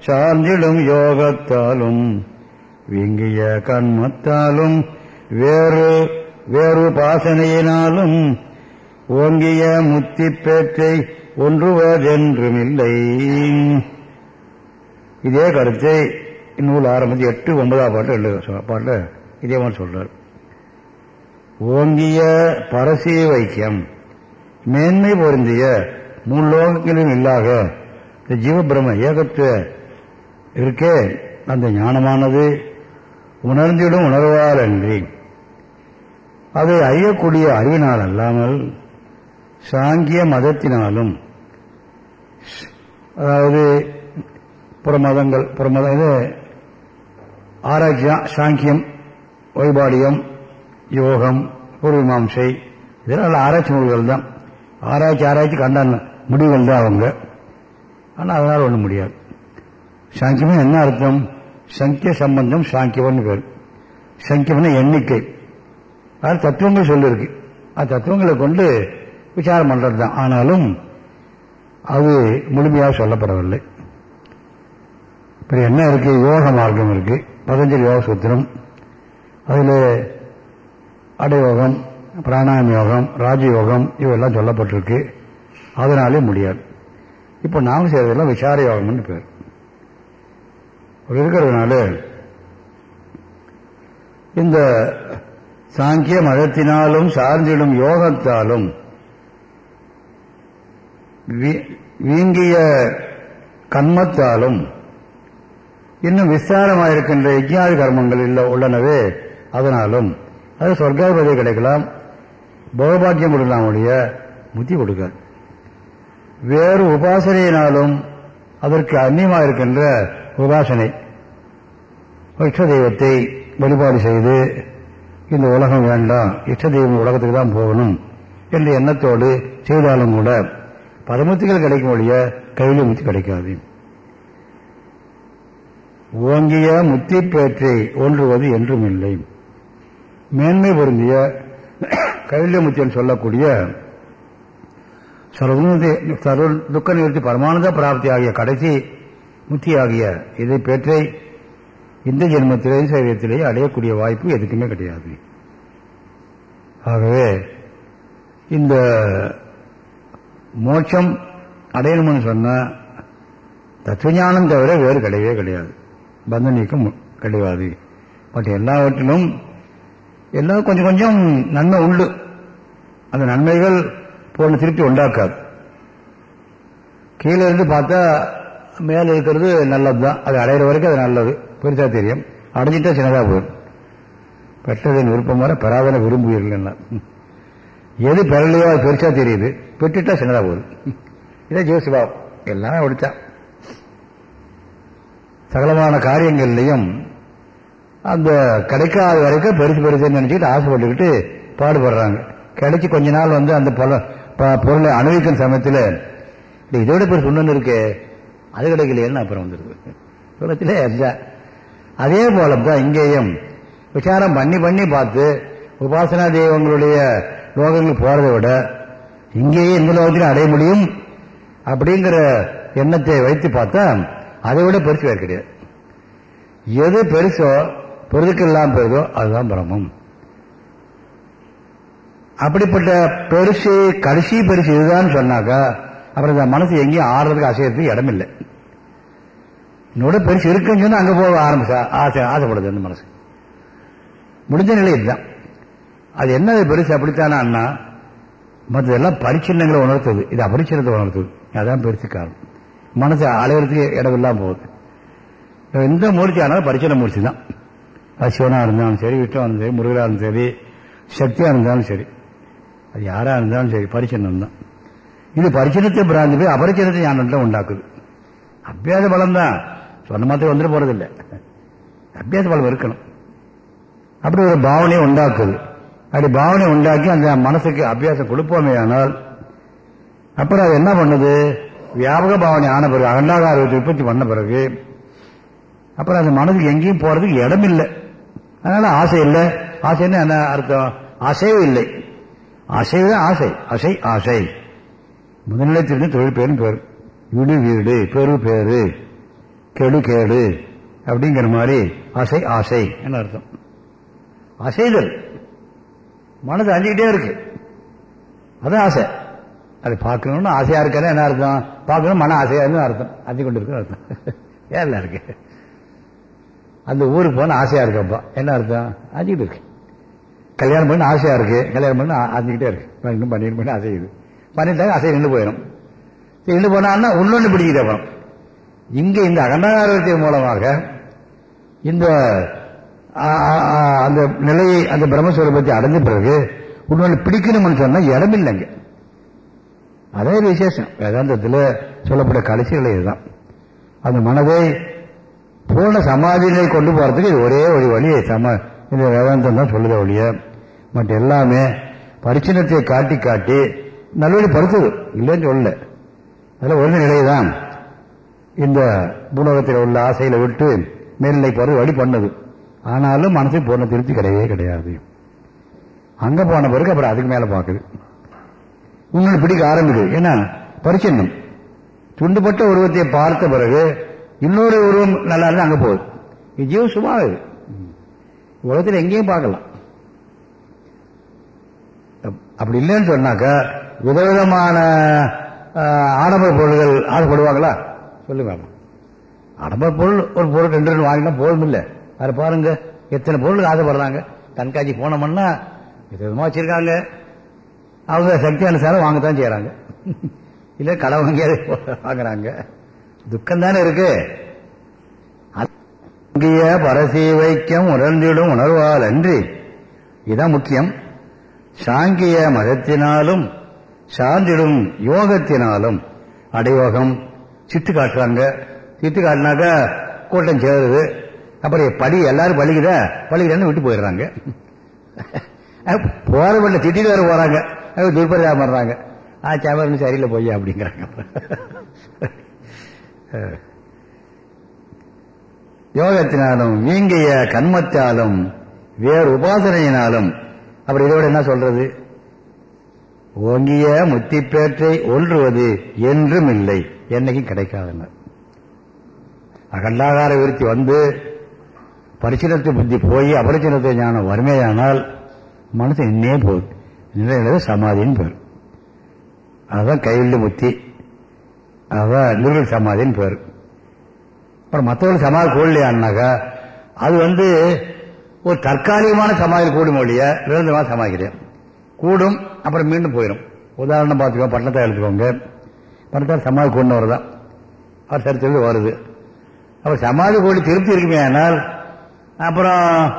சார்ந்திடும் யோகத்தாலும் வீங்கிய கண்மத்தாலும் வேறு வேறு பாசனையினாலும் ஓங்கிய முத்தி பேற்றை ஒன்றுவதென்றுமில்லை. இதே கருத்தை நூல் ஆரம்பித்து எட்டு ஒன்பதாம் பாட்டு எழுத பாட்டில் இதே மாதிரி சொல்றார். ஓங்கிய பரசிய வைக்கியம் மேன்மை பொருந்திய மூணு லோகங்களிலும் இல்லாத இந்த ஜீவபிரம ஏகத்து இருக்கே அந்த ஞானமானது உணர்ந்திடும் உணர்வால் அன்றி அதை அறியக்கூடிய அறிவினால் அல்லாமல் சாங்கிய மதத்தினாலும் அதாவது புறமதங்கள் புறமதம் இது ஆராய்ச்சியா சாங்கியம் வைபாடியம் யோகம் பூர்வீமாம்சை இதெல்லாம் ஆராய்ச்சி நூல்கள் தான். ஆராய்ச்சி ஆராய்ச்சி கண்டான முடிவுகள் தான் அவங்க. ஆனால் அதனால் ஒன்றும் முடியாது. சாங்கியம்னு என்ன அர்த்தம்? சங்கிய சம்பந்தம் சாங்கியம்னு பேர். சங்கியம்னா எண்ணிக்கை. அது தத்துவங்கள் சொல்லியிருக்கு அது தத்துவங்களை கொண்டு விசாரம் பண்ணுறது தான் ஆனாலும் அது முழுமையாக சொல்லப்படவில்லை. இப்போ என்ன இருக்கு? யோக மார்க்கம் இருக்கு. பதஞ்சலி யோக சூத்திரம். அதில் அடயோகம் பிராணாயம் யோகம் ராஜயோகம் இவெல்லாம் சொல்லப்பட்டிருக்கு. அதனாலே முடியாது. இப்போ நாம் செய்யறதெல்லாம் விசார யோகம்னு பேர். அப்படி இருக்கிறதுனால இந்த சாங்கிய மதத்தினாலும் சார்ந்திடும் யோகத்தாலும் வீங்கிய கண்மத்தாலும் இன்னும் விஸ்தாரமாயிருக்கின்ற யஜ்ஞாதி கர்மங்கள் இல்லை உள்ளனவே. அதனாலும் அது சொர்க்காதிபதி கிடைக்கலாம். போகபாக்கியம் கொடுக்கலாம் ஒழிய புத்தி கொடுக்காது வேறு உபாசனையினாலும் அதற்கு அந்நியமாக இருக்கின்ற உபாசனை. இஷ்ட தெய்வத்தை வழிபாடு செய்து இந்த உலகம் வேண்டாம் இஷ்ட தெய்வம் உலகத்துக்கு தான் போகணும் என்ற எண்ணத்தோடு செய்தாலும் கூட பரமத்துகள் கிடைக்கும் ஒழிய கையில முத்தி கிடைக்காது. ஓங்கிய முத்தி பேற்றை ஒன்றுவது என்றும் இல்லை மேன்மை பொருந்திய கைல்ய சொல்லக்கூடிய சர்வ சர்வ துக்க நிவர்த்தி பரமானந்த பிராப்தி ஆகிய கடைசி முத்தி ஆகிய இதை பேற்றை இந்த ஜென்மத்திலே சரீரத்திலேயே அடையக்கூடிய வாய்ப்பு எதுக்குமே கிடையாது. ஆகவே இந்த மோட்சம் அடையணும்னு சொன்னால் தத்துவஞானம் தவிர வேறு கிடையவே கிடையாது. பந்த நீக்கம் கிடையாது பட் எல்லாவற்றிலும் எல்லாம் கொஞ்சம் கொஞ்சம் நன்மை உண்டு. அந்த நன்மைகள் போன திருப்தி உண்டாக்காது. கீழே இருந்து பார்த்தா மேலே இருக்கிறது நல்லது தான் அது அடையிற வரைக்கும் அது நல்லது. பெருசாக தெரியும்? அடைஞ்சிட்டா சின்னதாக போயிடும். பெற்றதின் விருப்பம் வர பெறாதன விரும்புவீர்கள் எது பெறலையோ அது பெருசா தெரியுது. பெற்றுட்டா சின்னதாக போகுது. இதான் ஜோசிபாவம் எல்லாமே அப்படித்தான் சகலமான காரியங்கள்லையும் அந்த கிடைக்காத வரைக்கும் பெருசு பெருசுன்னு நினைச்சிட்டு ஆசைப்பட்டுக்கிட்டு பாடுபடுறாங்க. கிடைச்சி கொஞ்ச நாள் வந்து அந்த பல ப- பொருளை அனுபவிக்கும் சமயத்தில் இதோட பெருசு ஒன்று இருக்கு. அது கிடைக்கலையேன்னு அப்புறம் வந்துருக்கு உலகத்திலே அதே போல தான் இங்கேயும் விசாரம் பண்ணி பண்ணி பார்த்து உபாசனா தெய்வங்களுடைய லோகங்களுக்கு போறதை விட இங்கேயே இந்த லோகத்திலும் அடைய முடியும் அப்படிங்கிற எண்ணத்தை வைத்து பார்த்தா அதை விட பெருசு வேறு கிடையாது. எது பெருசோ பெருதுக்கு இல்லாமல் பெருதோ அதுதான் பிரம்மம். அப்படிப்பட்ட பெருசு கடைசி பெருசு இதுதான் சொன்னாக்கா அப்புறம் இந்த மனசு எங்கேயும் ஆடுறதுக்கு அசையறதுக்கு இடம் இல்லை என்னோட பெருசு இருக்குன்னு சொன்னா அங்க போக ஆரம்பிச்சா ஆசை ஆசைப்படுது அந்த மனசு. முடிஞ்ச நிலை இதுதான். அது என்ன பெருசு அப்படித்தானா மற்றதெல்லாம் பரிச்சின்னங்களை உணர்த்துது. இது அபரிச்சின்னத்தை உணர்த்துது. அதான் பெருசு காரணம். மனசு அலையிறதுக்கு இடம் இல்லாமல் போகுது எந்த மூர்த்தி ஆனாலும் பரிச்சன மூர்த்தி தான். அது இருந்தாலும் சரி விஷ்ணுவாக இருந்தாலும் சரி முருகனாக இருந்தாலும் சரி சக்தியாக இருந்தாலும் சரி. அது யாராக இருந்தாலும் சரி பரிச்சனம் தான். இது பரிச்சனத்தை பிராந்தி போய் அபரிச்சனத்தை ஞானத்தை உண்டாக்குது. அபியாச பலம் தான். சொன்ன மாத்திரம் வந்துட்டு போறதில்லை. அபியாச பலம் இருக்கணும். அப்படி ஒரு பாவனையை உண்டாக்குது. அப்படி பாவனை உண்டாக்கி அந்த மனசுக்கு அபியாசம் கொடுப்போமே ஆனால் அப்புறம் அது என்ன பண்ணுது? வியாபக பாவனை ஆன பிறகு அகண்டாகாரத்தை உற்பத்தி பண்ண பிறகு அப்புறம் அந்த மனதுக்கு எங்கேயும் போறதுக்கு இடம் இல்லை அதனால ஆசை இல்லை. ஆசைன்னு என்ன அர்த்தம்? அசைவு இல்லை. அசைவு தான் ஆசை. அசை ஆசை. முதல்நிலை தொழில் பேரும் பேர். வீடு வீடு பெரு பேரு. கெடு கேடு. அப்படிங்கிற மாதிரி அசை ஆசை. என்ன அர்த்தம்? அசைதல் மனது அஞ்சுக்கிட்டே இருக்கு. அதான் ஆசை. அது பார்க்கணும்னு ஆசையா இருக்காது என்ன அர்த்தம்? பார்க்கணும் மன ஆசையா இருந்து அர்த்தம். அஞ்சு கொண்டு இருக்கு அர்த்தம். ஏன் இருக்கு. அந்த ஊருக்கு போன ஆசையா இருக்கப்பா. என்ன அர்த்தம்? அஞ்சுக்கிட்டு இருக்கு. கல்யாணம் பண்ண ஆசையா இருக்கு. கல்யாணம் பண்ண அஞ்சுக்கிட்டே இருக்கு. இன்னும் பண்ணிட்டு பண்ணி ஆசையுது பண்ணிட்டாங்க ஆசை நின்று போயிடும். சரி, நின்று போனான்னா இன்னொன்று பிடிக்குது அப்புறம். இங்க இந்த அகண்டாகாரத்தின் மூலமாக இந்த அந்த நிலையை அந்த பிரம்மஸ்வரூபத்தை அடைஞ்ச பிறகு உன்னொன்று பிடிக்கணும்னு சொன்னா இடம் இல்லைங்க அதே விசேஷம். வேதாந்தத்தில் சொல்லப்பட்ட கடைசி நிலை இதுதான். அந்த மனதை பூர்ண சமாதியிலே கொண்டு போறதுக்கு இது ஒரே ஒரு வழி. சம இந்த வேதாந்தம் தான் சொல்லுத ஒழிய மற்ற எல்லாமே பரிச்சினத்தை காட்டி காட்டி நல்வழி படுத்துது. இல்லைன்னு சொல்லல. அதில் ஒரு நிலை தான் இந்த பூலோகத்தில் உள்ள ஆசையில விட்டு மேல்நிலை போறது வழி பண்ணது. ஆனாலும் மனசு பூர்ண திருப்தி கிடையவே கிடையாது. அங்க போன பிறகு அப்புறம் அதுக்கு மேல பாக்குது உங்களை பிடிக்க ஆரம்பிக்குது. ஏன்னா பரிச்சின்னம். துண்டுபட்ட உருவத்தை பார்த்த பிறகு இன்னொரு உருவம் நல்லா இருந்தா அங்க போகுது. இது சும்மா உலகத்தில் எங்கேயும் பார்க்கலாம். அப்- அப்படி இல்லைன்னு சொன்னாக்கா விதவிதமான ஆடம்பர பொருள்கள் ஆசைப்படுவாங்களா? சொல்லுங்க ஆடம்பர பொருள் ஒரு பொருள் ரெண்டு ரெண்டு வாங்கினா போதும் இல்லை அதை பாருங்க எத்தனை பொருளுக்கு ஆசைப்படுறாங்க. கண்காட்சி போனோம்னா விதவிதமாக வச்சிருக்காங்க. அவங்க சக்தி அனுசாரம் வாங்கத்தான் செய்யறாங்க இல்லை கடை வாங்கியாவது வாங்குறாங்க. துக்கம் தானே இருக்கு. அங்கிய பரசி வைக்கம் உணர்ந்திடும் உணர்வால் அன்றி இதான் முக்கியம். சாங்கிய மதத்தினாலும் சார்ந்திடும் யோகத்தினாலும் அடையோகம் சித்து காட்டுறாங்க. சித்து காட்டினாக்கா கூட்டம் சேருது. அப்புறம் படி எல்லாரும் பழிக்குதா? பழிக்குதான்னு விட்டு போயிடுறாங்க. போற பண்ண திட்டிட்டு வேற போறாங்க. அது துர்பரிதாபம் பண்றாங்க ஆ சாமர் சரியில்லை போய் அப்படிங்கிறாங்க யோகத்தினாலும் வீங்கிய கண்மத்தாலும் வேறு உபாசனையினாலும் அப்படி இதோட என்ன சொல்றது? ஓங்கிய முத்திப்பேற்றை ஒன்றுவது என்றும் இல்லை என்னைக்கும் கிடைக்காதுன்னு அகண்டாகார விருத்தி வந்து பரிசீலத்து புத்தி போய் அபரிச்சினத்தை ஞானம் வறுமையானால் மனசு நின்னே போகுது. நிலையில சமாதின்னு பேர். அதுதான் கைவில்லு முத்தி அதுதான் நிறுவல் சமாதின்னு பேர். அப்புறம் மற்றவர்கள் சமாதி கூடலையான்னாக்கா அது வந்து ஒரு தற்காலிகமான சமாதி கூடும் ஒழிய நிரந்தரமாக சமாதிக்கிறேன் கூடும் அப்புறம் மீண்டும் போயிடும். உதாரணம் பார்த்துக்கோ பட்டணத்தை எடுத்துக்கோங்க. பட்டத்தார் சமாதி கூடினவர் தான். அவர் சரித்திரத்தில் வருது. அவர் சமாதி கூடி திருப்தி இருக்குமே ஆனால் அப்புறம்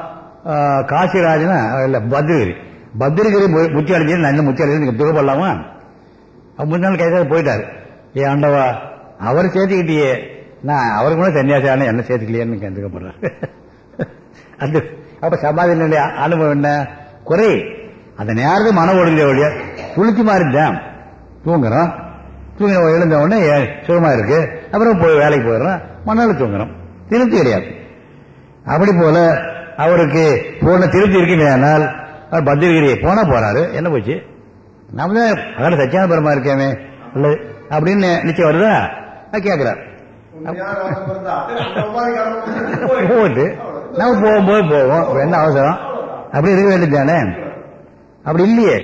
காசிராஜனா இல்லை பத்ரிகிரி. பத்ரிகிரி முத்தி அடைஞ்சு நல்ல முத்தி அடைஞ்சு நீங்கள் துகப்படலாமா முந்தின நாள் கைதாக போயிட்டார். ஏ ஆண்டவா அவர் சேர்த்துக்கிட்டியே. நான் அவருக்கு கூட சன்னியாசி ஆனால் என்ன சேர்த்துக்கலையேன்னு கேட்டுக்கப்படுறார் அது அப்ப சமாதியினுடைய அனுபவம் என்ன? குறை. அந்த நேரத்தில் மன ஒழுங்கிய ஒழிய குளிச்சு மாதிரி தூங்குறோம். தூங்க எழுந்த உடனே சுகமா இருக்கு. அப்புறம் போய் வேலைக்கு போயிடுறோம். மணால தூங்குறோம். திருப்தி கிடையாது. அப்படி போல அவருக்கு போன திருப்தி இருக்குமே ஆனால் அவர் பத்திரிகிரி போனா போறாரு. என்ன போச்சு? நம்ம தான் அகல சச்சியான பெருமா இருக்கேமே. இல்ல அப்படின்னு நிச்சயம் வருதா? கேட்கிறார் போட்டு நம்ம போகும்போது போவோம். என்ன அவசரம்? அப்படி இருக்க வேண்டியது தானே? அப்படி இல்லையே.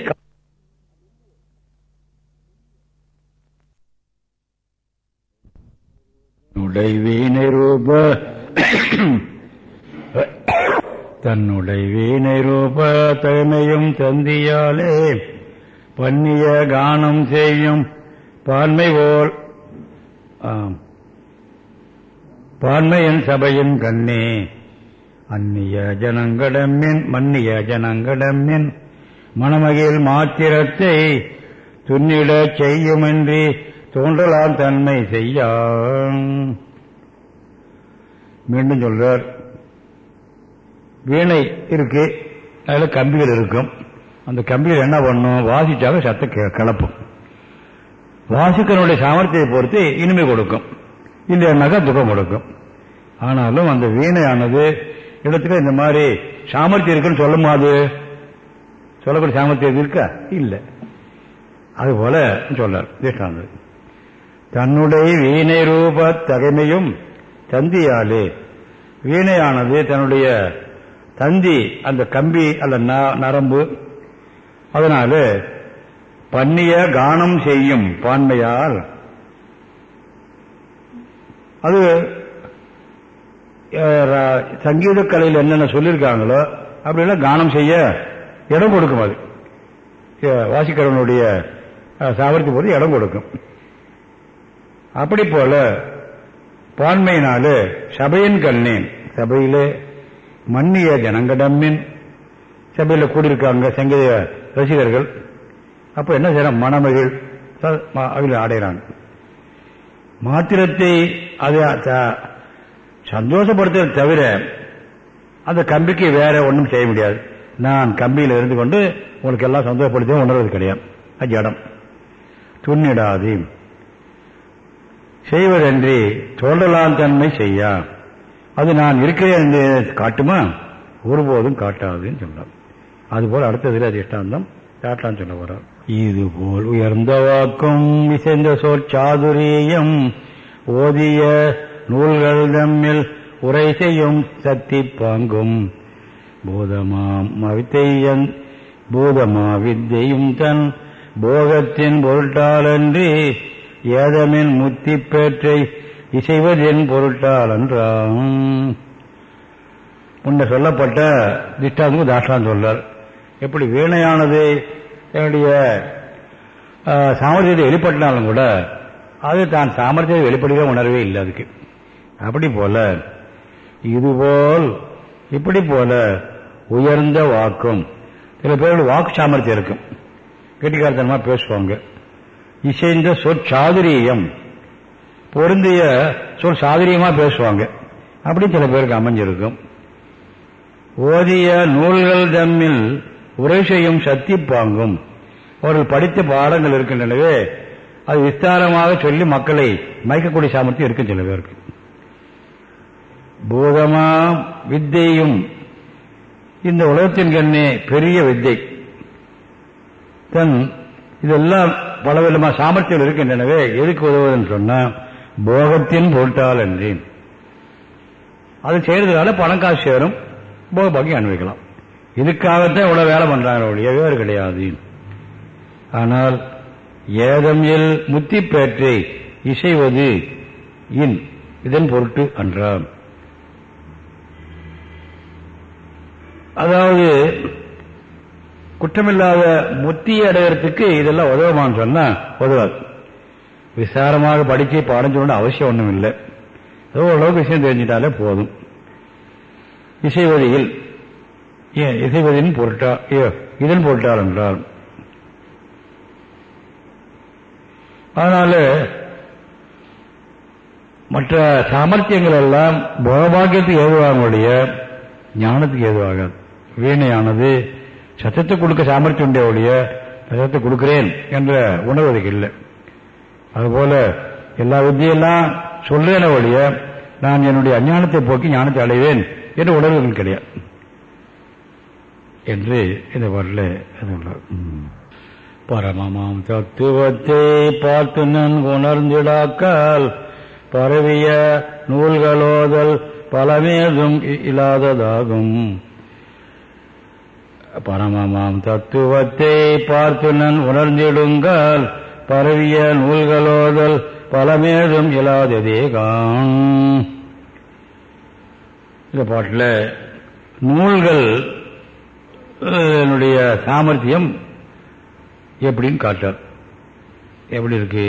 வீணை ரூப தன்னுடைய வீணை ரூப தன்மையும் தந்தியாலே பண்ணிய கானம் செய்யும் பான்மை போல் பான்மையன் சபையின் கண்ணே அந்நிய ஜனங்கடமின் மன்னிய ஜனங்கடமின் மணமகில் மாத்திரத்தை துன்னிடச் செய்யுமின்றி தோன்றலாம் தன்மை செய்யான். மீண்டும் சொல்றார் வீணை இருக்கு. அதில் கம்பிகள் இருக்கும். அந்த கம்பிகள் என்ன பண்ணும்? வாசிச்சாக சத்த கிளப்பும் வாசிக்கனுடைய சாமர்த்தியை பொறுத்து இனிமை கொடுக்கும். இல்லைன்னாக்கா துக்கம் கொடுக்கும். ஆனாலும் அந்த வீணையானது இடத்துல இந்த மாதிரி சாமர்த்தியம் இருக்குன்னு சொல்லுமா அது? சொல்லக்கூடிய சாமர்த்தியம் இருக்கா? இல்லை. அது போல சொல்றார் தீஷ்டாந்தர். தன்னுடைய வீணை ரூப தகைமையும் தந்தியாலே. வீணையானது தன்னுடைய தந்தி அந்த கம்பி அல்ல நரம்பு. அதனால பண்ணிய கானம் செய்யும் பான்மையால் அது சங்கீத கலையில் என்னென்ன சொல்லியிருக்காங்களோ அப்படின்னா கானம் செய்ய இடம் கொடுக்கும் அது. வாசிக்கிறவனுடைய சாமர்த்திய போது இடம் கொடுக்கும். அப்படி போல பான்மையினாலே சபையின் கண்ணேன். சபையிலே மன்னிய ஜனங்கடம்மின் சபையில் கூடியிருக்காங்க சங்கீத ரசிகர்கள். அப்போ என்ன செய்யற மணமகள். அவர்கள் அடைகிறாங்க மாத்திரத்தை அது சந்தோஷப்படுத்த தவிர அந்த கம்பிக்கு வேற ஒன்றும் செய்ய முடியாது. நான் கம்பியில் இருந்து கொண்டு உங்களுக்கு எல்லாம் சந்தோஷப்படுத்த உணர்வது கிடையாது. அது இடம். துண்ணிடாது செய்வதன்றி தோன்றலாம் தன்மை செய்யா. அது நான் இருக்கிறேன் என்று காட்டுமா? ஒருபோதும் காட்டாதுன்னு சொன்னார். அதுபோல் அடுத்ததில் அது இஷ்டாந்தம் சொல்ல வர்றார் இதுபோல் உயர்ந்த வாக்கும் விசைந்த சொற்சாதுரியம் ஓதிய நூல்கள் தம்மில் உரை செய்யும் சக்தி பாங்கும். பூதமாம் அவித்தையன் பூதமா வித்தையும் தன் போகத்தின் பொருட்டாலன்றி ஏதமின் முத்தி பேற்றை இசைவதென் பொருட்டால் என்றாம் முன்ன சொல்லப்பட்ட திஷ்டாந்து தாஷ்டான் சொல்றார். எப்படி வீணையானது என்னுடைய சாமர்த்தியத்தை வெளிப்பட்டினாலும் கூட அது தான் சாமர்த்தியத்தை வெளிப்படுகிற உணர்வே இல்லை அதுக்கு. அப்படி போல இதுபோல் இப்படி போல உயர்ந்த வாக்கும் சில பேரோட வாக்கு சாமர்த்தியம் இருக்கும். கெட்டிக்காரத்தனமா பேசுவாங்க. இசைந்த சொற்சாதுரியம் பொருந்திய சொல் சாதுரியமா பேசுவாங்க. அப்படி சில பேருக்கு அமைஞ்சிருக்கும். ஓதிய நூல்கள் தம்மில் உரை செய்யும் சக்தி பாங்கும். அவர்கள் படித்த பாடங்கள் இருக்கின்றனவே அது விஸ்தாரமாக சொல்லி மக்களை மயக்கக்கூடிய சாமர்த்தியம் இருக்கும் சில பேருக்கு. பூதமா வித்தையும் இந்த உலகத்தின் கண்ணே பெரிய வித்தை. தன் இதெல்லாம் பலவிதமான சாமர்த்தியம் இருக்கின்றனவே எதுக்கு உதவுதுன்னு சொன்னா போகத்தின் பொருட்டால் என்றேன். அது செய்யறதுனால பணம் காசு சேரும். போக பாக்கி அனுபவிக்கலாம். இதுக்காகத்தான் இவ்வளவு வேலை பண்றாங்க ஒழிய வேறு கிடையாது. ஆனால் ஏதமில் முத்தி பேற்றை இசைவது இன் இதன் பொருட்டு அன்றாம். அதாவது குற்றமில்லாத முத்தி அடைகிறதுக்கு இதெல்லாம் உதவுமான்னு சொன்னா உதவாது. விசாரமாக படிச்சு பாடம் சொல்லணும் அவசியம் ஒன்றும் இல்லை ஏதோ ஓரளவுக்கு விஷயம் தெரிஞ்சிட்டாலே போதும். இசைவதியில் ஏன் இசைவதியின் பொருட்டா? ஐயோ இதன் பொருட்டால் என்றால். அதனால மற்ற சாமர்த்தியங்கள் எல்லாம் போகபாக்கியத்துக்கு ஏதுவாங்களுடைய ஞானத்துக்கு ஏதுவாகாது. வீணையானது சத்தத்தை கொடுக்க சாமர்த்தியம் உண்டே ஒழிய சத்தத்தை கொடுக்கிறேன் என்ற உணர்வதுக்கு இல்லை அதுபோல எல்லா வித்தியெல்லாம் சொல்றேன ஒழிய நான் என்னுடைய அஞ்ஞானத்தை போக்கி ஞானத்தை அடைவேன் என்று உணர்வுகள் கிடையாது என்று இந்த வரல பரமமாம் தத்துவத்தை பார்த்து நன் உணர்ந்திடாக்கால் பரவிய நூல்களோதல் பலமேதும் இல்லாததாகும். பரமமாம் தத்துவத்தை பார்த்து நன் உணர்ந்திடுங்கள் பரவிய நூல்களோதல் பலமேதும் இயலாததே காண். இந்த பாட்டில் நூல்கள் என்னுடைய சாமர்த்தியம் எப்படின்னு காட்டார். எப்படி இருக்கு?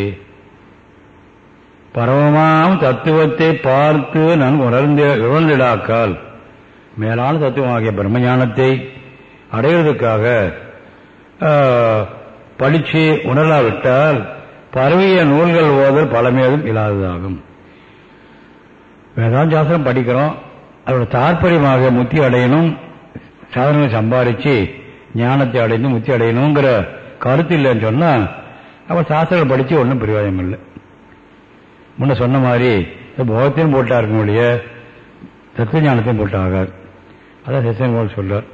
பரவமாம் தத்துவத்தை பார்த்து நான் உணர்ந்து உணர்ந்திடாக்கால் மேலான தத்துவமாகிய பிரம்மஞானத்தை அடைவதற்காக படித்து உணராவிட்டால் பரவிய நூல்கள் ஓதல் பலமேதும் இல்லாததாகும் வேதாந்த சாஸ்திரம் படிக்கிறோம். அதோட தாற்பயமாக முத்தி அடையணும். சாதனங்களை சம்பாதிச்சு ஞானத்தை அடைந்து முத்தி அடையணுங்கிற கருத்து இல்லைன்னு சொன்னால் அப்ப சாஸ்திரங்கள் படித்து ஒன்றும் பிரயோஜனம் இல்லை முன்ன சொன்ன மாதிரி போகத்தையும் போட்டா இருக்கும் ஒழிய தத்துவ ஞானத்தையும் போட்டாகாது அதான் சிசன் போல் சொல்றார்.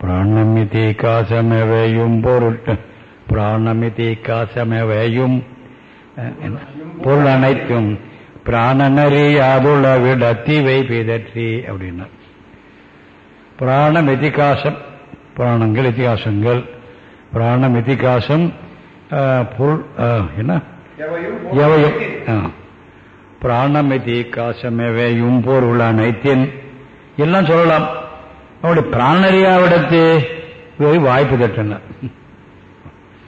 பிராணமிதி காசமவையும் பொருட்டு பிராணமிதி காசமவையும் பொருள் அனைத்தும் பிராணனறியாதுள்ள விடத்திவை பிதற்றி அப்படின்னா. பிராணம் இதிகாசம் பிராணங்கள் இத்திகாசங்கள் பிராணம் இத்திகாசம் பொருள் என்ன? எவையும் பிராணம் இத்திகாசமெவையும் பொருள் அனைத்தின் எல்லாம் சொல்லலாம். அவருடைய போய் வாய்ப்பு தட்டின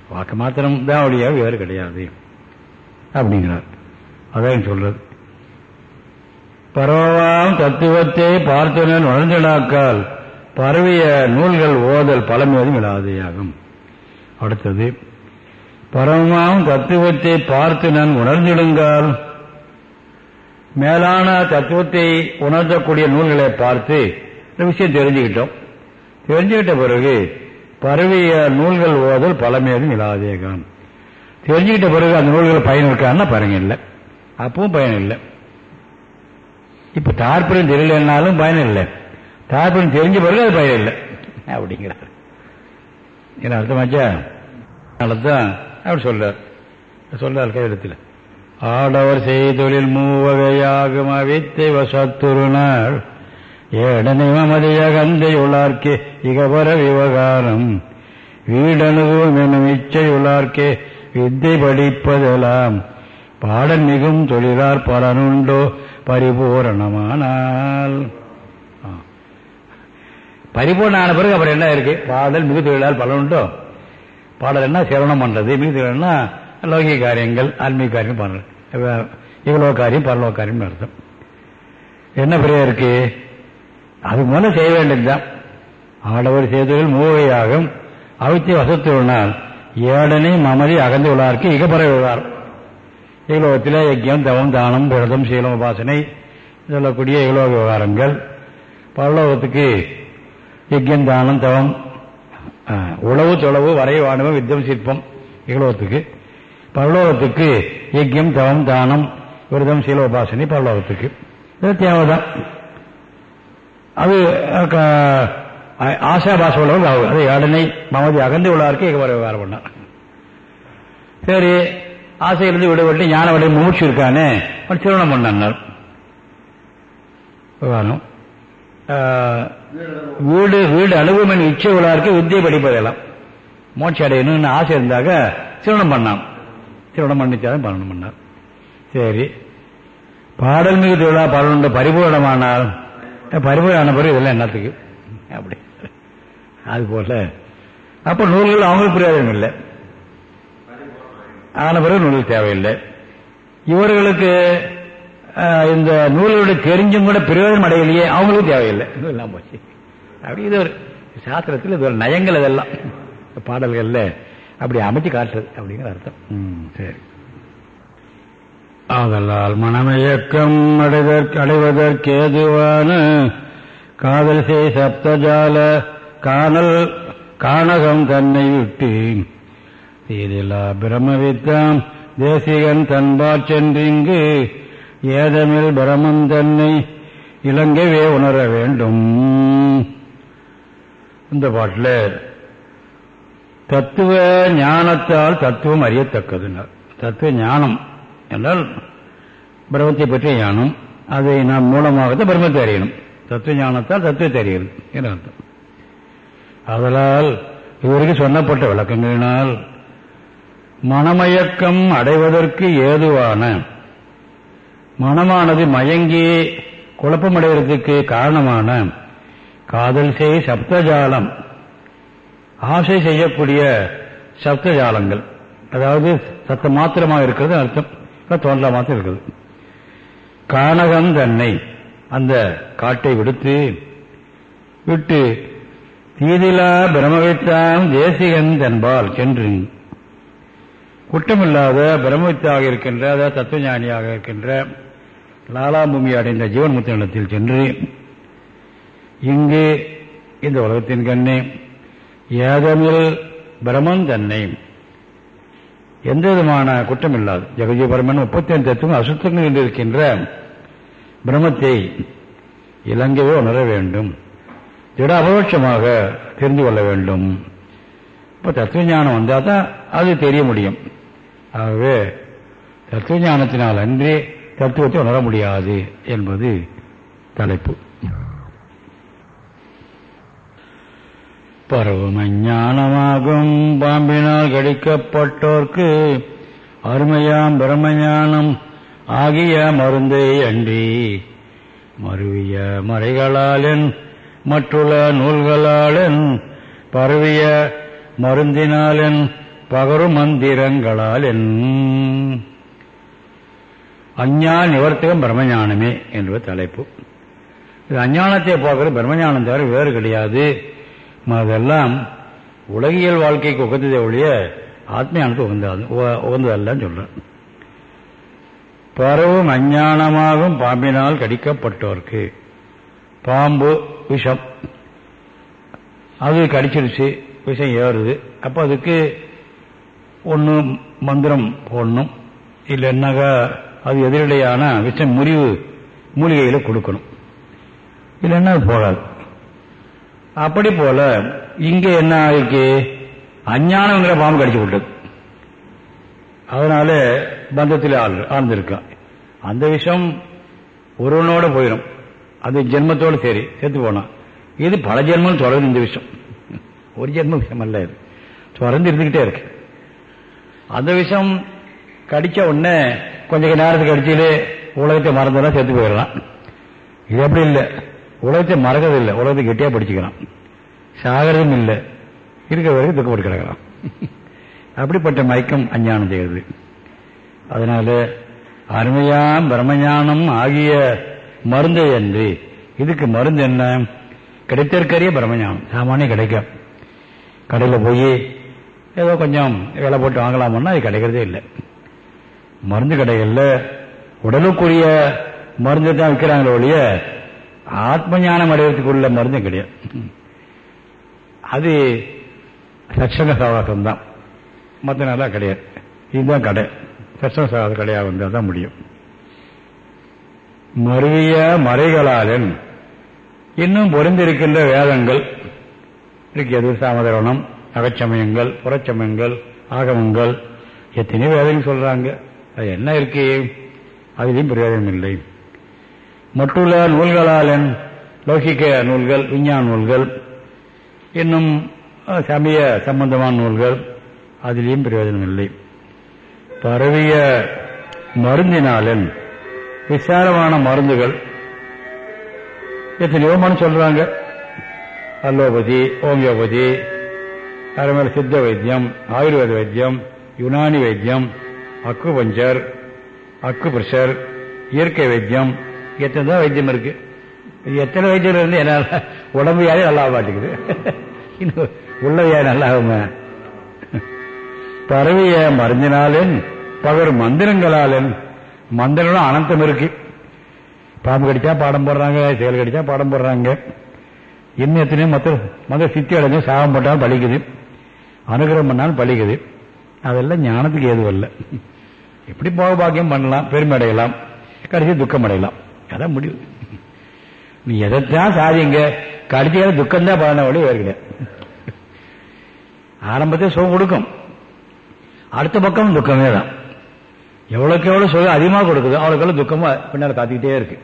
வாக்கு மாத்திரம் தான் அவளுடைய வேறு கிடையாது. அப்படிங்கிறார். அதான் சொல்றது. பரவாம் தத்துவத்தை பார்த்தனன் உணர்ந்திடாக்கால் பரவிய நூல்கள் ஓதல் பழமேதும் இல்லாதையாகும். அடுத்தது பரமாம் தத்துவத்தை பார்த்து நான் உணர்ந்திடுங்கால் மேலான தத்துவத்தை உணர்த்தக்கூடிய நூல்களை பார்த்து விஷயம் தெரிஞ்சுக்கிட்டோம். தெரிஞ்சுக்கிட்ட பிறகு பரவிய நூல்கள் ஓதல் பழமேதும் இல்லாதேகம் தெரிஞ்சுக்கிட்ட பிறகு அந்த நூல்கள் பயன் இருக்கான்னா பயன் இல்லை. அப்பவும் பயன் இல்லை இப்போ தாற்பயம் தெரியலன்னாலும் பயன் இல்லை தாற்பயம் தெரிஞ்ச பிறகு அது பயன் இல்லை அப்படிங்கிறார். என்ன அர்த்தமாச்சா? அதனால்தான் அப்படி சொல்றார். சொல்றார் கையெழுத்தில். ஆடவர் செய்தொழில் மூவகையாகும் அவித்தை வசத்துருநாள் ஏடனை மமதிய கந்தை உலார்க்கே இகபர விவகாரம். வீடனுவும் எனும் இச்சை உளார்க்கே வித்தை படிப்பதெல்லாம் பாடன் மிகும் தொழிலார் பலனுண்டோ பரிபூரணமானால். பரிபூர்ண ஆன பிறகு அப்புறம் என்ன இருக்கு? பாடல் மிகு தொழிலால் பலனுண்டோ? பாடல் என்ன? சிரவணம் பண்றது. மிகு தொழில்னா லௌகிக காரியங்கள் ஆன்மீக காரியம் பண்றது. இவ்வளவு காரியம் பரலோ காரியம் அர்த்தம் என்ன பிரியா இருக்கு? அது மூலம் செய்ய வேண்டியதுதான் ஆடவர் செய்தவர்கள் மூவையாகும். அவித்தை வசத்துவனால் ஏழனை மமதி அகந்து உள்ளார்க்கு இகப்பற விவகாரம் இகலோகத்தில் யஜ்யம் தவம் தானம் விரதம் சீலம் உபாசனை சொல்லக்கூடிய இகலோக விவகாரங்கள். பரலோகத்துக்கு யஜ்யம் தானம் தவம் உழவு தொழவு வரை வானவம் வித்தம் சிற்பம் இகலோகத்துக்கு. பரலோகத்துக்கு யஜ்யம் தவம் தானம் விரதம் சீல உபாசனை பரலோகத்துக்கு. இது தேவைதான். அது அஹ், க- ஆ- ஆசாபாச உள்ளவர்கள் ஆகும் அது யாடனை மமதி அகந்து உள்ளாருக்கு இங்க வர பண்ணார் சரி ஆசையிலிருந்து விடுபட்டு ஞான விடை மூச்சு இருக்கானே அவன் திருமணம் பண்ணார் விவகாரம் ஆஹ், வீடு வீடு அனுபவம் இச்சை உள்ளாருக்கு வித்தியை படிப்பதெல்லாம். மோட்சம் அடையணும்னு ஆசை இருந்தாக்க திருமணம் பண்ணான். திருமணம் பண்ணிச்சாலும் பண்ணணும் பண்ணார். சரி. பாடல் மிகு திருவிழா பாடலுண்ட பரிபூரணமானால் பரிபூரண பிறகு இதெல்லாம் என்னத்துக்கு? அப்படி. அது போல. அப்ப நூல்கள் அவங்களுக்கு பிரயோஜனம் இல்லை ஆன பிறகு நூல்கள் தேவையில்லை. இவர்களுக்கு இந்த நூல்களுடைய தெரிஞ்சும் கூட பிரயோஜனம் அடையலையே அவங்களுக்கும் தேவையில்லை. நூல்லாம் போச்சு. அப்படி இது ஒரு சாஸ்திரத்தில் இது ஒரு நயங்கள் இதெல்லாம் பாடல்கள்ல அப்படி அமைச்சு காட்டுறது அப்படிங்கிற அர்த்தம். ம், சரி. ஆதலால் மனமயக்கம் அடைதற்கு அடைவதற்கேதுவான காதல் செய் சப்தஜால காணல் காணகம் தன்னை விட்டு இதிலா பிரமவித்தாம் தேசிகன் தன்பாற் சென்றிங்கு ஏதமில் பிரமம் தன்னை இலங்கையே உணர வேண்டும். இந்த பாட்டில் தத்துவ ஞானத்தால் தத்துவம் அறியத்தக்கதுன்னார் தத்துவ ஞானம். என்றால் பிரம்மத்தை பற்றிய ஞானம் அதை நாம் மூலமாகத்தான் பிரம்மத்தை அறியணும். தத்துவ ஞானத்தால் தத்துவத்தை அறியணும் என்ற அர்த்தம். அதனால் இதுவரைக்கும் சொன்னப்பட்ட விளக்கங்களினால் மனமயக்கம் அடைவதற்கு ஏதுவான மனமானது மயங்கி குழப்பமடைவதற்கு காரணமான காதல் செய் சப்தஜாலம் ஆசை செய்யக்கூடிய சப்தஜாலங்கள் அதாவது சத்த மாத்திரமாக இருக்கிறது அர்த்தம். தோன்றா மாத்திரம் இருக்குது கானகம் தன்னை அந்த காட்டை விடுத்து விட்டு தீதிலா பிரமவித்தாம் தேசிகன் தன்பால் சென்று குற்றமில்லாத பிரம்மவித்தாக இருக்கின்ற அதாவது தத்துவஞானியாக இருக்கின்ற லாலாபூமி அடைந்த ஜீவன் முத்தினத்தில் சென்று இங்கு இந்த உலகத்தின் கண்ணே ஏதமில் பிரமன் தன்னை எந்த விதமான குற்றம் இல்லாது ஜெகஜீவ பரமன் முப்பத்தி ஐந்து தத்துவம் அசுத்தங்கள் என்று இருக்கின்ற பிரம்மத்தை இலங்கையோ உணர வேண்டும். திட அபரோட்சமாக தெரிந்து கொள்ள வேண்டும். இப்போ தத்துவ ஞானம் வந்தால் தான் அது தெரிய முடியும். ஆகவே தத்துவ ஞானத்தினால் அன்றி தத்துவத்தை உணர முடியாது என்பது தலைப்பு. பரவமஞானமாகும். பாம்பினால் கடிக்கப்பட்டோர்க்கு அருமையாம் பிரம்மஞானம் ஆகிய மருந்தை அன்றி. மருவிய மறைகளாலென் மற்றுள்ள நூல்களாலென் பரவிய மருந்தினாலென் பகரு மந்திரங்களாலென். அஞ்ஞான நிவர்த்தகம் பிரம்மஞானமே என்பது தலைப்பு. இது அஞ்ஞானத்தை பார்க்கறது பிரம்மஞானம் தவிர வேறு கிடையாது. அதெல்லாம் உலகியல் வாழ்க்கைக்கு உகந்ததே ஒழிய ஆத்மஞானத்துக்கு உகந்தாது உக- உகந்ததல்லன்னு சொல்றேன். பரவும் அஞ்ஞானமாகும் பாம்பினால் கடிக்கப்பட்டோர்க்கு. பாம்பு விஷம். அது கடிச்சிருச்சு விஷம் ஏறுது. அப்போ அதுக்கு ஒன்று மந்திரம் போடணும். இல்லைன்னாக்கா அது எதிரடையான விஷம் முறிவு மூலிகையில் கொடுக்கணும். இல்லைன்னா அது போகாது. அப்படி போல இங்க என்ன ஆயிருக்கு? அஞ்ஞானங்கிற பாம்பு கடிச்சு விட்டது. அதனால பந்தத்தில் ஆள் ஆழ்ந்திருக்கான் அந்த விஷம் ஒருவனோட போயிடும் அது ஜென்மத்தோடு சரி சேர்த்து போனான் இது பல ஜென்மம் தொடர்ந்து இந்த விஷயம் ஒரு ஜென்ம விஷயம் அல்ல இது. தொடர்ந்து இருந்துகிட்டே இருக்கு. அந்த விஷம் கடிச்ச உடனே கொஞ்ச நேரத்துக்கு கடிச்சிட்டு உலகத்தை மறந்துடலாம் சேர்த்து போயிடலாம். இது அப்படி இல்லை. உலகத்தை மறக்கிறது இல்லை. உலகத்தை கெட்டியா படிச்சுக்கிறான். சாகிறதும் இல்லை. இருக்கிற வரைக்கும் துக்கப்பட்டு கிடக்கிறான். அப்படிப்பட்ட மயக்கம் அஞ்ஞானம் செய்கிறது. அதனால அருமையாம் பிரம்மஞானம் ஆகிய மருந்தை என்று. இதுக்கு மருந்து என்ன? கிடைத்திருக்கறிய பிரம்மஞானம். சாமானியம் கிடைக்கும் கடையில் போய் ஏதோ கொஞ்சம் வேலை போட்டு வாங்கலாமன்னா அது கிடைக்கிறதே இல்லை. மருந்து கடைகளில் உடலுக்குரிய மருந்து தான் விற்கிறாங்களோ ஒழிய ஆத்ம ஞானம் அடைவதற்குள்ள மருந்தும் கிடையாது. அது சச்சங்க சவாசம் தான் மற்ற நாளாக கிடையாது. இதுதான் கடை. சச்சங்க சவாசம் கடையாக வந்தால் தான் முடியும். மருவிய மறைகளாலன் இன்னும் பொருந்திருக்கின்ற வேதங்கள் இருக்கிறது சாமதரணம் அகச்சமயங்கள் புறச்சமயங்கள் ஆகமங்கள் எத்தனையோ வேதங்கள் சொல்றாங்க. அது என்ன இருக்கு? அதுலேயும் பிரயோஜனம் இல்லை. மற்றுள்ள நூல்களாலன் லௌகிக்க நூல்கள் விஞ்ஞான நூல்கள் இன்னும் சமய சம்பந்தமான நூல்கள் அதிலையும் பிரயோஜனம் இல்லை. பரவிய மருந்தினாலன் விசாரமான மருந்துகள் எத்தனையோ மனு சொல்றாங்க. அல்லோபதி ஹோமியோபதி அது சித்த வைத்தியம் ஆயுர்வேத வைத்தியம் யுனானி வைத்தியம் அக்கு பஞ்சர் அக்கு பிரஷர் இயற்கை வைத்தியம் எத்தனை தான் வைத்தியம் இருக்கு? இது எத்தனை வைத்தியம் இருந்து என்ன உடம்பு வியாதி நல்லா ஆக மாட்டேங்குது இன்னும் உள்ள வியாதி நல்லா ஆகுமா பரவிய மருந்தினாலும் பகர் மந்திரங்களாலும் மந்திரம் அனந்தம் இருக்கு. பாம்பு கடிச்சா பாடம் போடுறாங்க செயல் கடிச்சா பாடம் போடுறாங்க. இன்னும் எத்தனையோ மற்ற மத சித்தி அடைஞ்சு சாகம் போட்டாலும் பலிக்குது அனுகிரகம் பண்ணாலும் பலிக்குது அதெல்லாம் ஞானத்துக்கு ஏதுவும் இல்லை. எப்படி போக பாக்கியம் பண்ணலாம்? பெருமை அடையலாம். கடைசி துக்கம் அடையலாம். கதை முடிவு. நீ எதைத்தான் சாதிங்க கடைசியாக துக்கம்தான் பலன வழி வேறு கிடையாது சுகம் கொடுக்கும். அடுத்த பக்கம் துக்கமே தான். எவ்வளவுக்கு எவ்வளோ சுகம் அதிகமாக கொடுக்குதோ அவ்வளோக்கு எவ்வளவு துக்கமா பின்னால் காத்திக்கிட்டே இருக்கு.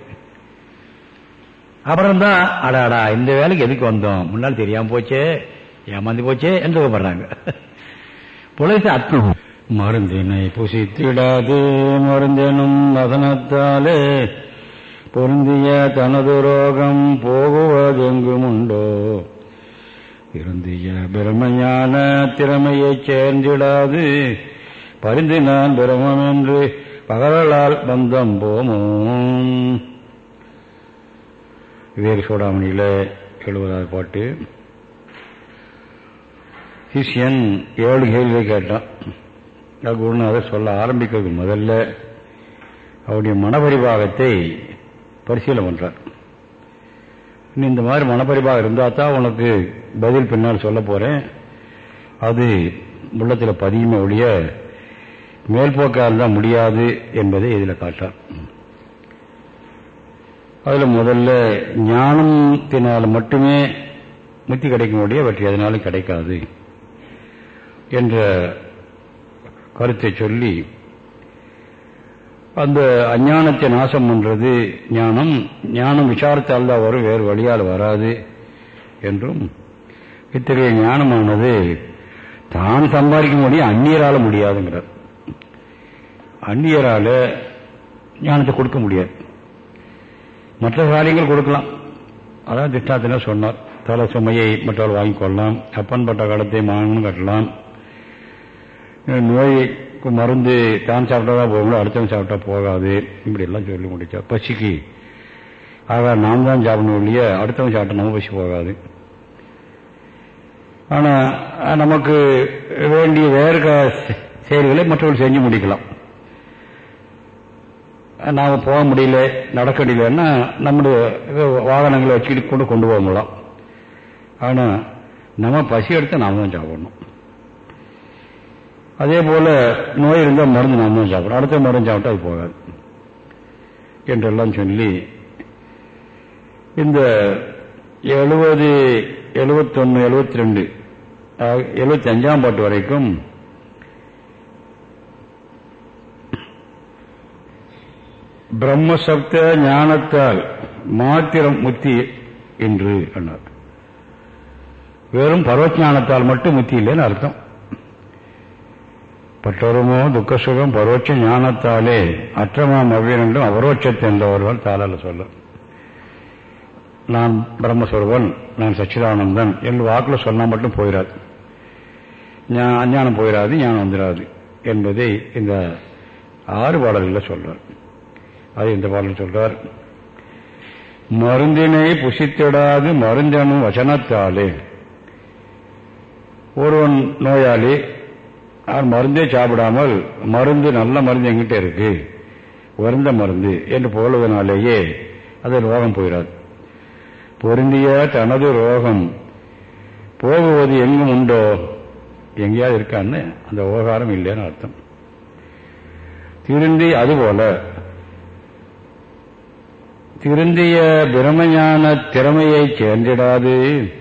அப்புறம் தான் அடாடா இந்த வேலைக்கு எதுக்கு வந்தோம்? முன்னால் தெரியாமல் போச்சே ஏமாந்து போச்சே என்று துக்கப்படுறாங்க புலத்தை அர்த்தம் மருந்தினை புசித்திடாது மருந்தினும் மதனத்தாலே பொருந்திய தனது ரோகம் போகுவதெங்கும் உண்டோ இருந்திய பிரமையான திறமையைச் சேர்ந்திடாது. பரிந்து நான் பிரமம் என்று பகரலால் பந்தம் போமோம். வேறு சூடாமணியில எழுபதாவது பாட்டு. சிஷியன் ஏழு கேள்வியை கேட்டான். அது குருநாதர் சொல்ல ஆரம்பிக்கிறது முதல்ல. அவருடைய மனபரிபாகத்தை பரிசீலனை பண்ணுறார் நீ இந்த மாதிரி மனப்பறிவாக இருந்தால் தான் உனக்கு பதில் பின்னால் சொல்ல போறேன். அது உள்ளத்தில் பதியுமே ஒழிய மேல்போக்காக இருந்தால் முடியாது என்பதை இதில் காட்டார் அதில் முதல்ல ஞானத்தினால் மட்டுமே முத்தி கிடைக்கும் ஒழிய வெற்றி எதனாலும் கிடைக்காது என்ற கருத்தை சொல்லி அந்த அஞ்ஞானத்தை நாசம் பண்ணுறது ஞானம். ஞானம் விசாரத்தால் தான் வரும் வேறு வழியால் வராது என்றும் இத்தகைய ஞானமானது தான் சம்பாதிக்க முடியும் அந்நியரால முடியாதுங்கிறார். அந்நியரால ஞானத்தை கொடுக்க முடியாது. மற்ற காரியங்கள் கொடுக்கலாம். அதான் திஷ்டாத்தின சொன்னார். தலை சுமையை மற்றவர்கள் வாங்கிக் கொள்ளலாம் காலத்தை மாங்கன்னு கட்டலாம். நோயை மருந்து தான் சாப்பிட்டா தான் போகணும் அடுத்தவங்க சாப்பிட்டா போகாது. இப்படி எல்லாம் சொல்லி முடிச்சா பசிக்கு. ஆக நாம் தான் சாப்பிடணும் இல்லையா? அடுத்தவங்க சாப்பிட்டா நம்ம பசி போகாது. ஆனால் நமக்கு வேண்டிய வேறு செயல்களை மற்றவர்கள் செஞ்சு முடிக்கலாம். நாம் போக முடியல நடக்க முடியலன்னா நம்முடைய வாகனங்களை வச்சுக்கிட்டு கொண்டு கொண்டு போக முடியலாம் நம்ம பசி எடுத்து நாம் தான் சாப்பிடணும். அதே போல நோய் இருந்தால் மருந்து நாம் தான் சாப்பிடணும் அடுத்த மருந்து சாப்பிட்டா அது போகாது. என்றெல்லாம் சொல்லி இந்த எழுபது எழுபத்தொன்று எழுபத்தி ரெண்டு எழுபத்தி அஞ்சாம் பாட்டு வரைக்கும் பிரம்மசப்த ஞானத்தால் மாத்திரம் முத்தி என்று அண்ணார் வெறும் பரவஞானத்தால் மட்டும் முத்தி இல்லைன்னு அர்த்தம். பட்டோருமோ துக்க சுகம் பரோட்ச ஞானத்தாலே அற்றமாம் அவ்விரண்டும் அபரோட்சத்தை என்றவர்கள் தாளால் சொல்ல. நான் பிரம்மஸ்வரூபன் நான் சச்சிதானந்தன் என்று வாக்குல சொன்னால் மட்டும் போயிடாது அஞ்ஞானம் போயிடாது ஞானம் வந்துடாது என்பதை இந்த ஆறு பாடல்களில் சொல்றார். அது இந்த பாடல் சொல்றார்? மருந்தினை புசித்திடாது மருந்தனும் வசனத்தாலே. ஒருவன் நோயாளி நான் மருந்தே சாப்பிடாமல் மருந்து நல்ல மருந்து எங்கிட்ட இருக்கு. வருந்த மருந்து என்று புகழுவதனாலேயே அது ரோகம் போயிடாது பொருந்திய தனது ரோகம் போகுவது எங்கும் உண்டோ? எங்கேயாவது இருக்கான்னு அந்த விவகாரம் இல்லைன்னு அர்த்தம். திருந்தி அதுபோல. திருந்திய பிரம்மஞான திறமையை சேர்ந்திடாது.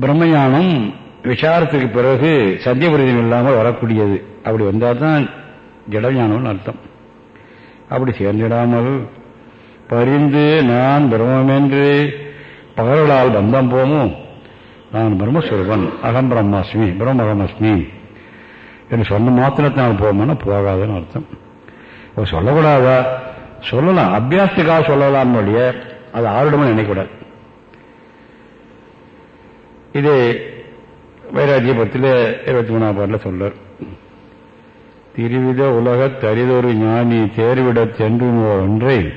பிரம்மஞானம் விசாரத்துக்கு பிறகு சத்தியபுரிதம் இல்லாமல் வரக்கூடியது. அப்படி வந்தால் தான் ஜடஞானம்னு அர்த்தம். அப்படி சேர்ந்திடாமல் பரிந்து நான் பிரம்மென்று பகர்களால் பந்தம் போமும் நான் பிரம்மஸ்வரூபன் அகம் பிரம்மாஸ்மி பிரம்மகமஸ்மி. என்று சொன்ன மாத்திரத்தினால் போமோன்னா போகாதுன்னு அர்த்தம். இப்போ சொல்லக்கூடாதா? சொல்லலாம். அபியாசத்துக்காக சொல்லலாம் வழிய அது ஆருடமும் நினைக்கூடாது இது வைராஜ்யபத்தில் இருபத்தி மூணாம் பாட்டில் சொல்றார். திருவித உலகத் தரிதொரு ஞானி தேர்விட சென்று ஒன்றை.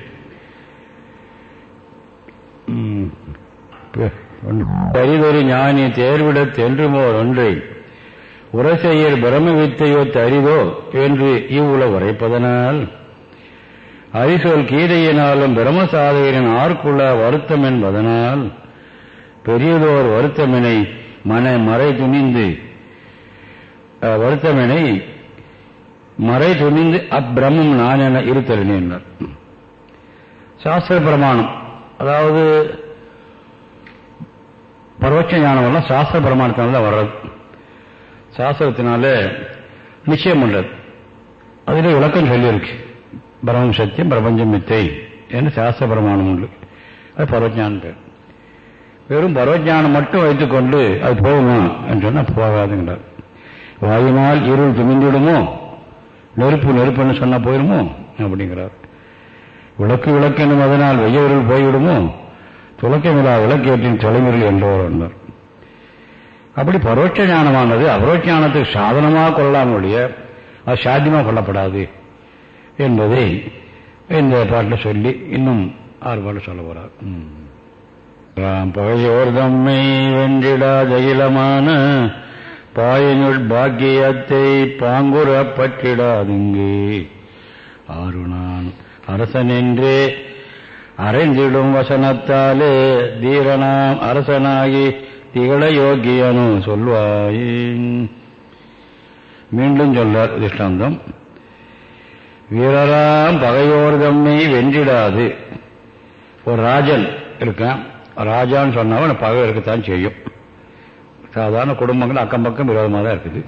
தரிதொரு ஞானி தேர்விட தென்றுமோர் ஒன்றை உரசையர் பிரம்ம வித்தையோ தரிதோ? என்று இவ்வுல உரைப்பதனால் அரிசொல் கீதையினாலும் பிரம்மசாதகரின் ஆர்க்குள்ள வருத்தம் என்பதனால் பெரியதோர் வருத்தமினை மன மறை துணிந்து. அஹ், மறை துணிந்து அப்பிரமம் நான் என இருத்தலினே என்றார். சாஸ்திர பிரமாணம் அதாவது பரோட்ச ஞானம் எல்லாம் சாஸ்திர பிரமாணத்தினால தான் வர்றது. சாஸ்திரத்தினால நிச்சயம் பண்றது. அதில் விளக்கம் சொல்லியிருக்கு. பிரம்மம் சத்தியம் பிரபஞ்சம் மித்தை என்று சாஸ்திர பிரமாணம் உண்டு. அது பரவஜானம் பேர். வெறும் பரவஜானம் மட்டும் வைத்துக்கொண்டு அது போகுமா என்று சொன்னால் போகாதுங்கிறார். வாயினால் இருள் துமிந்திடுமோ நெருப்பு நெருப்புன்னு சொன்னா போயிடுமோ அப்படிங்கிறார். விளக்கு விளக்கு என்னும் அதனால் வெய்யவர்கள் போய்விடுமோ? துளக்கமில்லா விளக்கேற்றின் தொலைமுறையில் என்றவர் என்றார். அப்படி பரோட்ச ஞானமானது அபரோட்சானத்துக்கு சாதனமாக கொள்ளலாம் அது சாத்தியமாக கொள்ளப்படாது என்பதை இந்த பாட்டில் சொல்லி இன்னும் ஆறு பாட்டு சொல்ல போறார். ராம் பகையோர் தம்மை வென்றிடா ஜகிலமான பாயினுள் பாக்கியத்தை பாங்குற பற்றிடாதுங்கு ஆறு அரசனென்றே அறைந்திடும் வசனத்தாலே தீரனாம் அரசனாகி திகழ யோகியனு சொல்வாய் மீண்டும் சொல்றார் திஷ்டாந்தம் வீரராம் பகையோர் தம்மை வென்றிடாது. ஒரு ராஜன் இருக்கான். ராஜான்னு சொன்னாலும் பகை இருக்கத்தான் செய்யும். சாதாரண குடும்பங்கள் அக்கம் பக்கம் விரோதமாக தான் இருக்குது.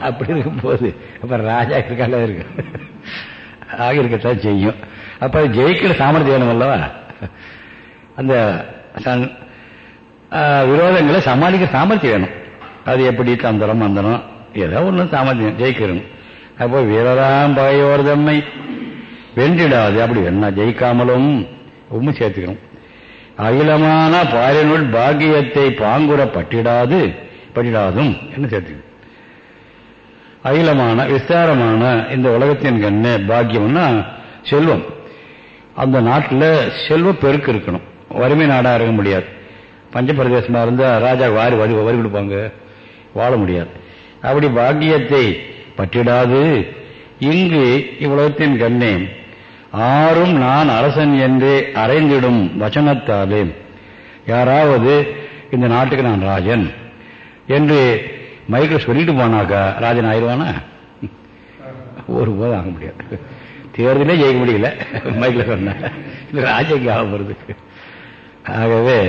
அப்படி இருக்கும்போது அப்ப ராஜா இருக்கால இருக்கு. ஆக இருக்கத்தான் செய்யும். அப்ப ஜெயிக்கிற சாமர்த்தியம் வேணும் அல்லவா? அந்த சன்- விரோதங்களை சமாளிக்க சாமர்த்தியம் வேணும். அது எப்படி தந்திரம் மந்திரம் ஏதோ ஒன்று சாமர்த்தியம் ஜெயிக்கணும் அப்போ வீரராம் பகையோர் தம்மை வென்றிடாது. அப்படி வேணா ஜெயிக்காமலும் உண்மை சேர்த்துக்கணும். அகிலமான பாரினுள் பாக்கியத்தை பாங்குற பட்டிடாது பட்டிடாதும் என்ன சேர்த்துக்கணும். அகிலமான விஸ்தாரமான இந்த உலகத்தின் கண்ணு பாக்கியம்னா செல்வம். அந்த நாட்டில் செல்வ பெருக்கு இருக்கணும். வறுமை நாடா இருக்க முடியாது. பஞ்சபிரதேசமாக இருந்தா ராஜா வாரி வரி வரி கொடுப்பாங்க. வாழ முடியாது. அப்படி பாக்கியத்தை பற்றிடாது இங்கு இவ்வுலகத்தின் கண்ணே ஆறும் நான் அரசன் என்று அறைந்திடும் வச்சனத்தாலே யாராவது இந்த நாட்டுக்கு நான் ராஜன் என்று மைக்கில் சொல்லிட்டு போனாக்கா ராஜன் ஆயிடுவானா? ஒரு போது ஆக முடியாது. தேர்தலே ஜெயிக்க முடியல மைக்கில் சொன்ன. இது ராஜைக்கு ஆக போறது. ஆகவே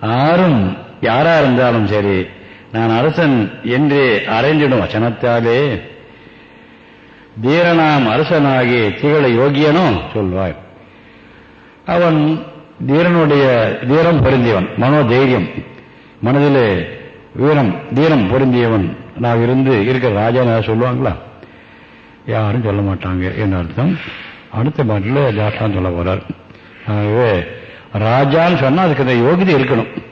ஆறும் யாரா இருந்தாலும் சரி நான் அரசன் என்று அறைந்திடும் வச்சனத்தாலே தீரனாம் அரசனாகி திகழ யோகியனும் சொல்வாய். அவன் தீரனுடைய தீரம் பொருந்தியவன் மனோதைரியம். மனதிலே வீரம் தீரம் பொருந்தியவன் நான் இருந்து இருக்கிற ராஜா சொல்லுவாங்களா? யாரும் சொல்ல மாட்டாங்க என்று அர்த்தம். அடுத்த பாட்டில் ஜாஸ்தான் சொல்ல போறார். ஆகவே ராஜான்னு சொன்னா அதுக்கு அந்த யோகிதை இருக்கணும்.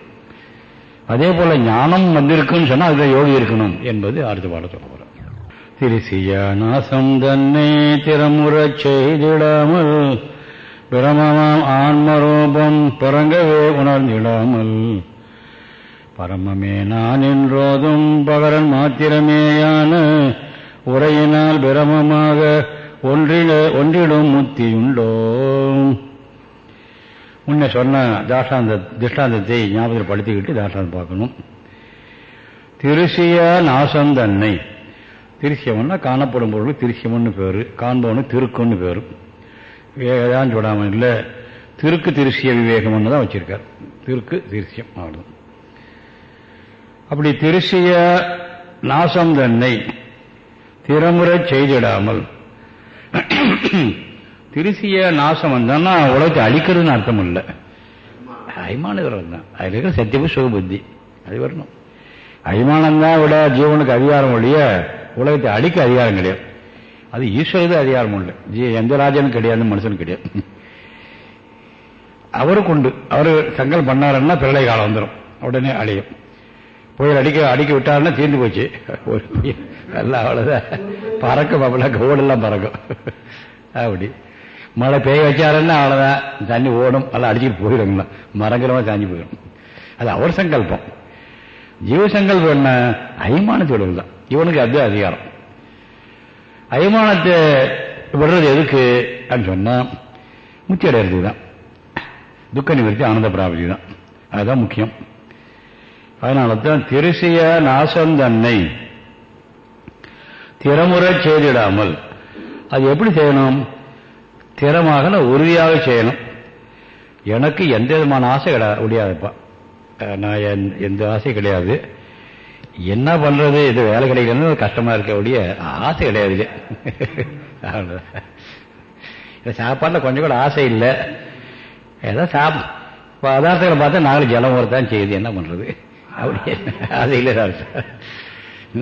அதே போல ஞானம் வந்திருக்குன்னு சொன்னா அதுக்கு யோகி இருக்கணும் என்பது அடுத்த பாட சொல்ல போறார். திருசியா நாசம் தன்னை திறமுறச் செய்திடாமல் பிரமமாம் ஆன்மரூபம் பிறங்கவே உணர்ந்திடாமல். பரமமே நான் என்றோதும் பகரன் மாத்திரமேயான உரையினால் பிரமமாக ஒன்றிட ஒன்றிடும் முத்தியுண்டோ முன்ன சொன்ன தாஷ்டாந்த திஷ்டாந்தத்தை ஞாபகத்தில் படுத்திக்கிட்டு தாஷ்டாந்தம் பார்க்கணும். திருசிய நாசம் தன்னை திருசியம்னா காணப்படும் பொருள் திருசியம்னு பேரு காண்பவனு திருக்குன்னு பேர். வேதான்னு சொல்லாமல் இல்லை திருக்கு திருசிய விவேகம்னு தான் வச்சிருக்கார். திருக்கு திருசியம் அவ்வளோ அப்படி திருசிய நாசம் தன்னை திறமுறை செய்திடாமல் திருசிய நாசம் வந்தான்னா உலகத்தை அழிக்கிறதுன்னு அர்த்தம் இல்லை. அய்மான தான். அதில் இருக்கிற சத்தியபு சுகபுத்தி அது வரணும். அபிமானம் தான் விட ஜீவனுக்கு அதிகாரம் ஒழிய உலகத்தை அழிக்க அதிகாரம் கிடையாது. அது ஈஸ்வரது அதிகாரம் உண்டு. ஜி எந்த ராஜனும் கிடையாது மனுஷனும் கிடையாது. அவருக்கு உண்டு. அவர் சங்கல் பண்ணாருன்னா பிரளய காலம் வந்துடும் உடனே அழியும். புயல் அடிக்க அடிக்க விட்டாருன்னா தீர்ந்து போச்சு. ஒரு புயல். எல்லாம் அவ்வளோதான் பறக்கும் அப்படிலாம் ஓடெல்லாம் பறக்கும். அப்படி. மழை பெய்ய வச்சாருன்னா அவ்வளோதான் தண்ணி ஓடும். எல்லாம் அடிச்சுட்டு போயிடுங்களா மரங்களமாக சாஞ்சி போயிடும். அது அவர் சங்கல்பம். ஜீவ சங்கல்பம் என்ன? அய்மானத்தோடு தான் இவனுக்கு அது அதிகாரம். அய்மானத்தை விடுறது எதுக்கு அப்படின்னு சொன்னா முத்தி அடையிறது தான் துக்க நிவர்த்தி ஆனந்த பிராப்தி தான் அதுதான் முக்கியம். அதனால தான் திருசிய நாசந்தன்னை திறமுறை செய்திடாமல் அது எப்படி செய்யணும்? திறமாக உறுதியாக செய்யணும். எனக்கு எந்த விதமான ஆசை கிடையாது முடியாதுப்பா. நான் என்- எந்த ஆசை கிடையாது. என்ன பண்றது? இது வேலை கிடைக்கலன்னு கஷ்டமா இருக்க ஒழிய ஆசை கிடையாது இல்லை சாப்பாட்டில் கொஞ்சம் கூட ஆசை இல்லை. ஏதோ சாப் பதார்த்தங்களை பார்த்தா நாங்களும் ஜலம் வரத்தான் செய்யுது. என்ன பண்றது? அப்படி ஆசை இல்லை அர்த்தம்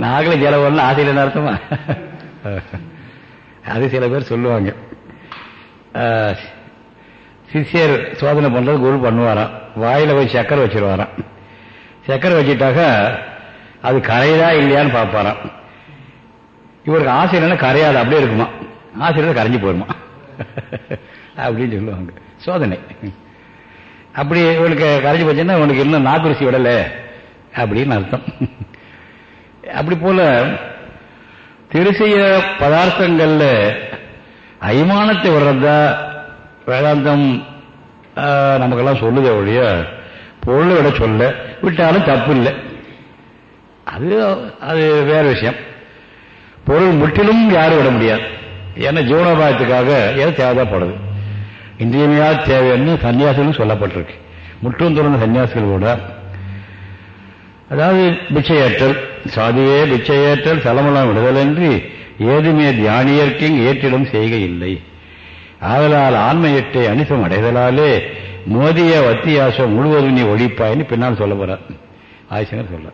நாங்களும் ஜலம் வரல ஆசை இல்லைன்னு அர்த்தமா? அது சில பேர் சொல்லுவாங்க. ஆஹ், சிஷ்யர் சோதனை பண்றது குரு பண்ணுவாராம். வாயில போய் சக்கரை வச்சிருவாராம். சக்கரை வச்சிட்டாக்க அது கரையுதா இல்லையான்னு பார்ப்பாராம். இவருக்கு ஆசை இல்லைன்னா கரையாது அப்படியே இருக்குமா? ஆசை இல்லைன்னா கரைஞ்சு போயிருமா? அப்படின்னு சொல்லுவாங்க. சோதனை. அப்படி இவனுக்கு கரைஞ்சு போச்சுன்னா உனக்கு இன்னும் நாக்குருசி விடலை அப்படின்னு அர்த்தம். அப்படி போல திருசிய பதார்த்தங்கள்ல அய்மானத்தை விடுறதா வேதாந்தம் ஆஹ், நமக்கெல்லாம் சொல்லுதே ஒழிய பொருளை விட சொல்ல விட்டாலும் தப்பு இல்லை. அது அது வேற விஷயம். பொருள் முற்றிலும் யாரும் விட முடியாது. ஏன்னா ஜீவனோபாயத்துக்காக ஏதோ தேவைப்படுது இன்றியமையா தேவைன்னு சன்னியாசிகளும் சொல்லப்பட்டிருக்கு. முற்றும் துறந்த சன்னியாசிகள் கூட. அதாவது பிச்சையேற்றல். சாதியே பிச்சையேற்றல் சலமலம் விடுதலன்றி ஏதுமே தியானியர்க்கிங் ஏற்றிடும் செய்கை இல்லை. ஆதலால் ஆண்மையற்றை அனிசம் அடைதலாலே மோதிய வத்தியாசம் முழுவதும் நீ ஒழிப்பாய்ன்னு பின்னால் சொல்ல போறார். ஆயிசங்கர் சொல்ல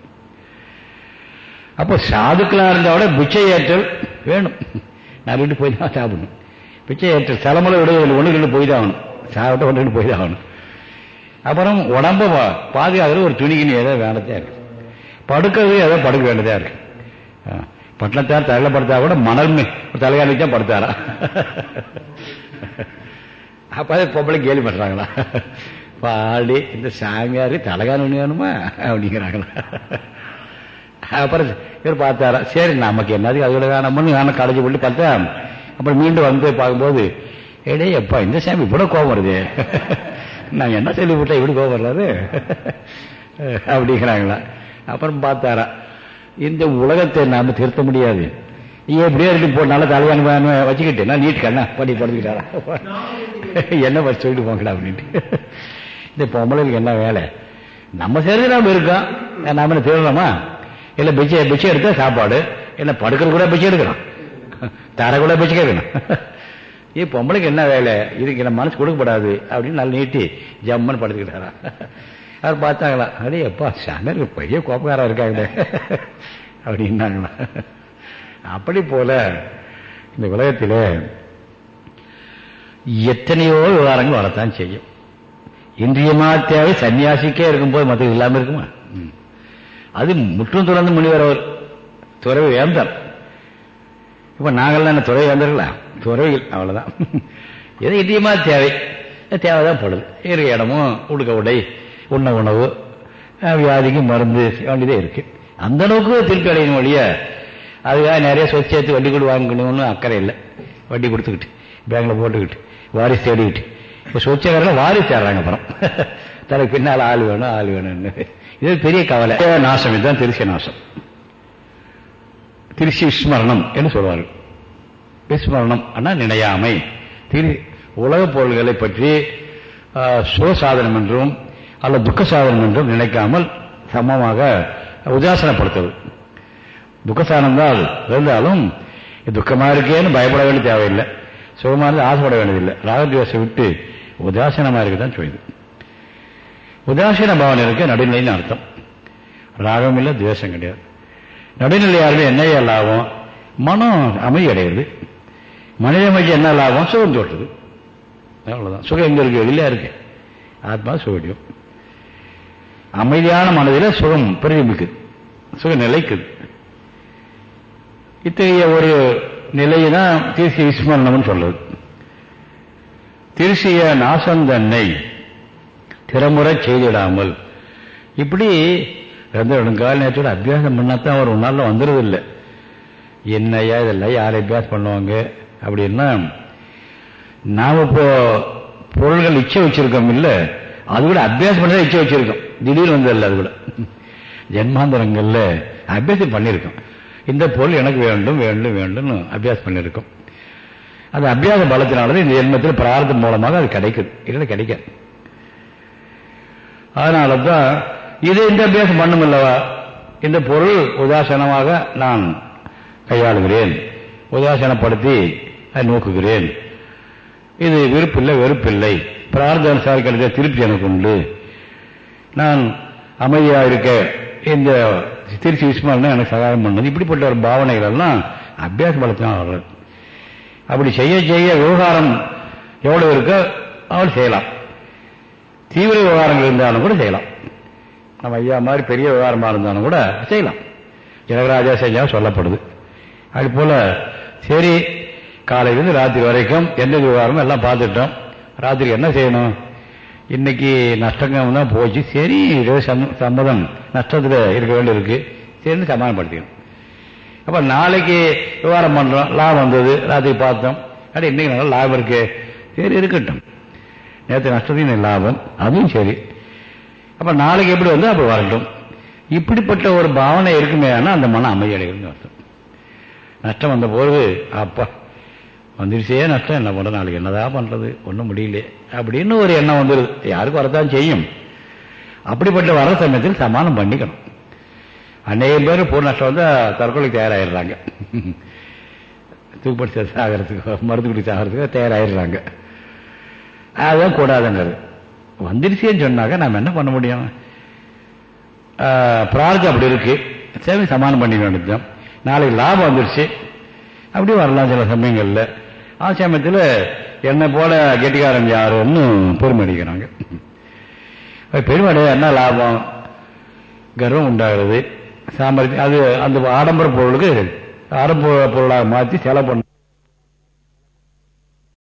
அப்போ சாதுக்களாக இருந்தால் விட பிச்சை ஏற்றல் வேணும். நான் வீட்டு போய் தான் சாப்பிடணும். பிச்சை ஏற்றல் தலைமுறை விடுதல் ஒன்று ரெண்டு போய் தான் ஆகணும். சாப்பிட்ட ஒன்று ரெண்டு போய் தான் ஆகணும். அப்புறம் உடம்ப பாதுகாக்கிறது ஒரு துணிக்கினி ஏதோ வேண்டதாக இருக்கு. படுக்கிறது ஏதோ படுக்க வேண்டியதாக இருக்கு. பட்டணத்தார் தலையில படுத்தா கூட மணல் மே- தலைகாணிக்கு தான் படுத்தாரா? அப்போ அதை பொம்பளை கேள்வி பண்ணுறாங்களா பாடி இந்த சாமியார் தலைகாணி வேணுமா? அப்படிங்கிறாங்களா? அப்புறம் இவர் பார்த்தாரா? சரி நமக்கு என்னது? அதோட வேணாமன்னு நானும் கடைஞ்சி போட்டு பார்த்தா அப்புறம் மீண்டும் வந்து பார்க்கும்போது ஏடே எப்பா இந்த சாமி இவ்வளோ கோபம் வருது. நான் என்ன சொல்லி விட்டேன்? இப்படி கோபம் வர்றாரு அப்படிங்கிறாங்களா. அப்புறம் பார்த்தாரா இந்த உலகத்தை நாம திருத்த முடியாது. நீ எப்படியோ இருக்கு போட்டனால தலைவாணி வச்சுக்கிட்டு நான் நீட் கண்ணா? படி படுத்துக்கிட்டாரா என்ன படி சொல்லிட்டு போங்கடா அப்படின்ட்டு. இந்த பொம்பளைக்கு என்ன வேலை? நம்ம சேர்ந்து நாம இருக்கோம். நாம என்ன இல்ல பிச்சை பிச்சை எடுத்தா சாப்பாடு. இல்ல படுக்கிற கூட பிச்சை எடுக்கிறோம் தர கூட பிச்சை கேட்கணும் ஏ பொம்பளைக்கு என்ன வேலை? இதுக்கு என்ன மனசு கொடுக்கப்படாது. அப்படின்னு நல்லா நீட்டி ஜம்மன் படுத்துக்கிட்டாரா. அவர் பார்த்தாங்களா அடே எப்பா சாமியார் பெரிய கோப்பக்காரா இருக்காங்களே. அப்படின்னாங்களா. அப்படி போல இந்த உலகத்திலே எத்தனையோ விவகாரங்கள் வரத்தான் செய்யும். இன்றியமா தேவை சன்னியாசிக்கே இருக்கும்போது மற்ற இல்லாம இருக்குமா? அது முற்றும் துறந்து முனிவர் அவர் துறவி வேந்தர். இப்ப நாங்கள்லாம் என்ன துறை வேந்தர்களா? துறவிகள் அவ்வளவுதான். எது இன்றியமா தேவை? தேவைதான் படுது. இரு இடமும் உடுக்க உடை உண்ண உணவு வியாதிக்கு மருந்து வேண்டியதே இருக்கு. அந்த அளவுக்கு திருப்பி அடையணும் வழிய அதுக்காக நிறைய சொத்து சேர்த்து வட்டி கொடு வாங்கணும்னு அக்கறை இல்லை. வட்டி கொடுத்துக்கிட்டு பேங்கில் போட்டுக்கிட்டு வாரிசு தேடிக்கிட்டு. இப்போ சொச்சக்காரர்கள் வாரிசு தேடுறாங்க அப்புறம். தனக்கு பின்னால் ஆள் வேணும் ஆள் வேணும்னு. இது பெரிய கவலை. நாசம் இதுதான் திருச்சி நாசம். திருச்சி விஸ்மரணம் என்று சொல்வார்கள். விஸ்மரணம் ஆனால் நினையாமை. திரு உலகப் பொருள்களை பற்றி சுகசாதனம் என்றும் அல்ல துக்க சாதனம் என்றும் நினைக்காமல் சமமாக உதாசனப்படுத்துவது. துக்கசாதனம் தான் இருந்தாலும் துக்கமா இருக்கேன்னு பயப்பட வேண்டிய தேவையில்லை. சுகமானது ஆசைப்பட வேண்டியதில்லை. ராகத்வேஷம் விட்டு உதாசீனமா இருக்குதான் சொல்லுது உதாசீன பாவனை இருக்க நடுநிலைன்னு அர்த்தம். ராகம் இல்லை துவேஷம் கிடையாது. நடுநிலையாருமே என்ன லாபம்? மனம் அமைதி அடைகிறது மனித அமைக்கு என்ன லாபம்? சுகம் தோற்றுது. அவ்வளவுதான். சுகம் எங்க இருக்கு? வெளியில இருக்கு. ஆத்மா சுகடியும். அமைதியான மனதில் சுகம் பிரதிபிக்குது சுகம் நிலைக்குது. இத்தகைய ஒரு நிலையை தான் திருசிய விஸ்மரணம்னு சொல்றது. திருசிய நாசந்தன்னை திறமுறை செய்திடாமல். இப்படி ரெண்டு ரெண்டு கால நேரத்தோட அபியாசம் பண்ணாதான் அவர் உன்னால வந்துடுறது இல்லை என்னையா இதெல்லாம் யார் அபியாசம் பண்ணுவாங்க? அப்படின்னா நாம் இப்போ பொருள்கள் இச்சை வச்சிருக்கோம் இல்லை அது கூட அபியாசம் பண்ணதான் இச்சை வச்சிருக்கோம். திடீர்னு வந்ததில்லை அது கூட. ஜென்மாந்தரங்கள்ல அபியாசம் பண்ணியிருக்கோம். இந்த பொருள் எனக்கு வேண்டும் வேண்டும் வேண்டும்னு அபியாசம் பண்ணியிருக்கோம். அது அபியாச பலத்தினாலதான் இந்த ஜென்மத்தில் பிரார்த்தம் மூலமாக அது கிடைக்குது. இல்லை கிடைக்காது. அதனால தான் இது இந்த அபியாசம் பண்ணும் அல்லவா இந்த பொருள் உதாசனமாக நான் கையாளுகிறேன். உதாசனப்படுத்தி அதை நோக்குகிறேன். இது விருப்பில்லை வெறுப்பில்லை. பிரார்த்தனை சாரிக்கிறத திருப்தி எனக்கு உண்டு. நான் அமைதியாக இருக்க இந்த திருச்சி விஸ்மரணம் எனக்கு சகாயம் பண்ணது. இப்படிப்பட்ட ஒரு பாவனைகள் எல்லாம் அபியாச பலத்தினால் வர்றது அப்படி செய்ய செய்ய விவகாரம் எவ்வளவு இருக்கோ அவள் செய்யலாம். தீவிர விவகாரங்கள் இருந்தாலும் கூட செய்யலாம். நம்ம ஐயா மாதிரி பெரிய விவகாரமாக இருந்தாலும் கூட செய்யலாம். ஜனகராஜா செஞ்சா சொல்லப்படுது. அது போல சரி காலையிலேருந்து ராத்திரி வரைக்கும் எந்த விவகாரமும் எல்லாம் பார்த்துட்டோம் ராத்திரி என்ன செய்யணும்? இன்னைக்கு நஷ்டங்கம் தான் போச்சு. சரி ஏதோ சம்மதம். நஷ்டத்தில் இருக்க வேண்டியிருக்கு. சரின்னு சமாதானப்படுத்திக்கணும். அப்போ நாளைக்கு விவகாரம் பண்ணுறோம் லாபம் வந்தது. ராத்திரி பார்த்தோம். அப்படி இன்னைக்கு நல்லா லாபம் இருக்கு. சரி இருக்கட்டும். நேற்று நஷ்டத்தையும் லாபம். அதுவும் சரி. அப்ப நாளைக்கு எப்படி வந்து அப்படி வரட்டும். இப்படிப்பட்ட ஒரு பாவனை இருக்குமே ஆனால் அந்த மனம் அமைதி அடைகிறது அர்த்தம். நஷ்டம் வந்த போது அப்பா வந்துருச்சே நஷ்டம். என்ன பண்ணுறது நாளைக்கு என்னதான் பண்ணுறது ஒன்றும் முடியல. அப்படின்னு ஒரு எண்ணம் வந்துடுது யாருக்கும் வரத்தான் செய்யும்? அப்படிப்பட்ட வர சமயத்தில் சமானம் பண்ணிக்கணும். அநேகம் பேர் பூர் நஷ்டம் வந்து தற்கொலைக்கு தயாராகிடுறாங்க தூக்குப்படி சாகிறதுக்கு மருந்து குடி சாகிறதுக்கு தயாராகிடுறாங்க அதுதான் கூடாதுங்கிறது. வந்துருச்சேன்னு சொன்னாக்க நம்ம என்ன பண்ண முடியும்? பிரார்த்தம் அப்படி இருக்கு. சேவை சமானம் பண்ணிக்க வேண்டியது நாளைக்கு லாபம் வந்துருச்சு. அப்படியே வரலாம் சில சமயங்களில். ஆ சமயத்தில் என்னை போல கெட்டிக்காரன் யாருன்னு பெருமை அடிக்கிறாங்க. என்ன லாபம்? கர்வம் உண்டாகிறது சாமர்த்தியம் அது அந்த ஆடம்பர பொருளுக்கு ஆடம்பர பொருளாக மாற்றி செலவு பண்ண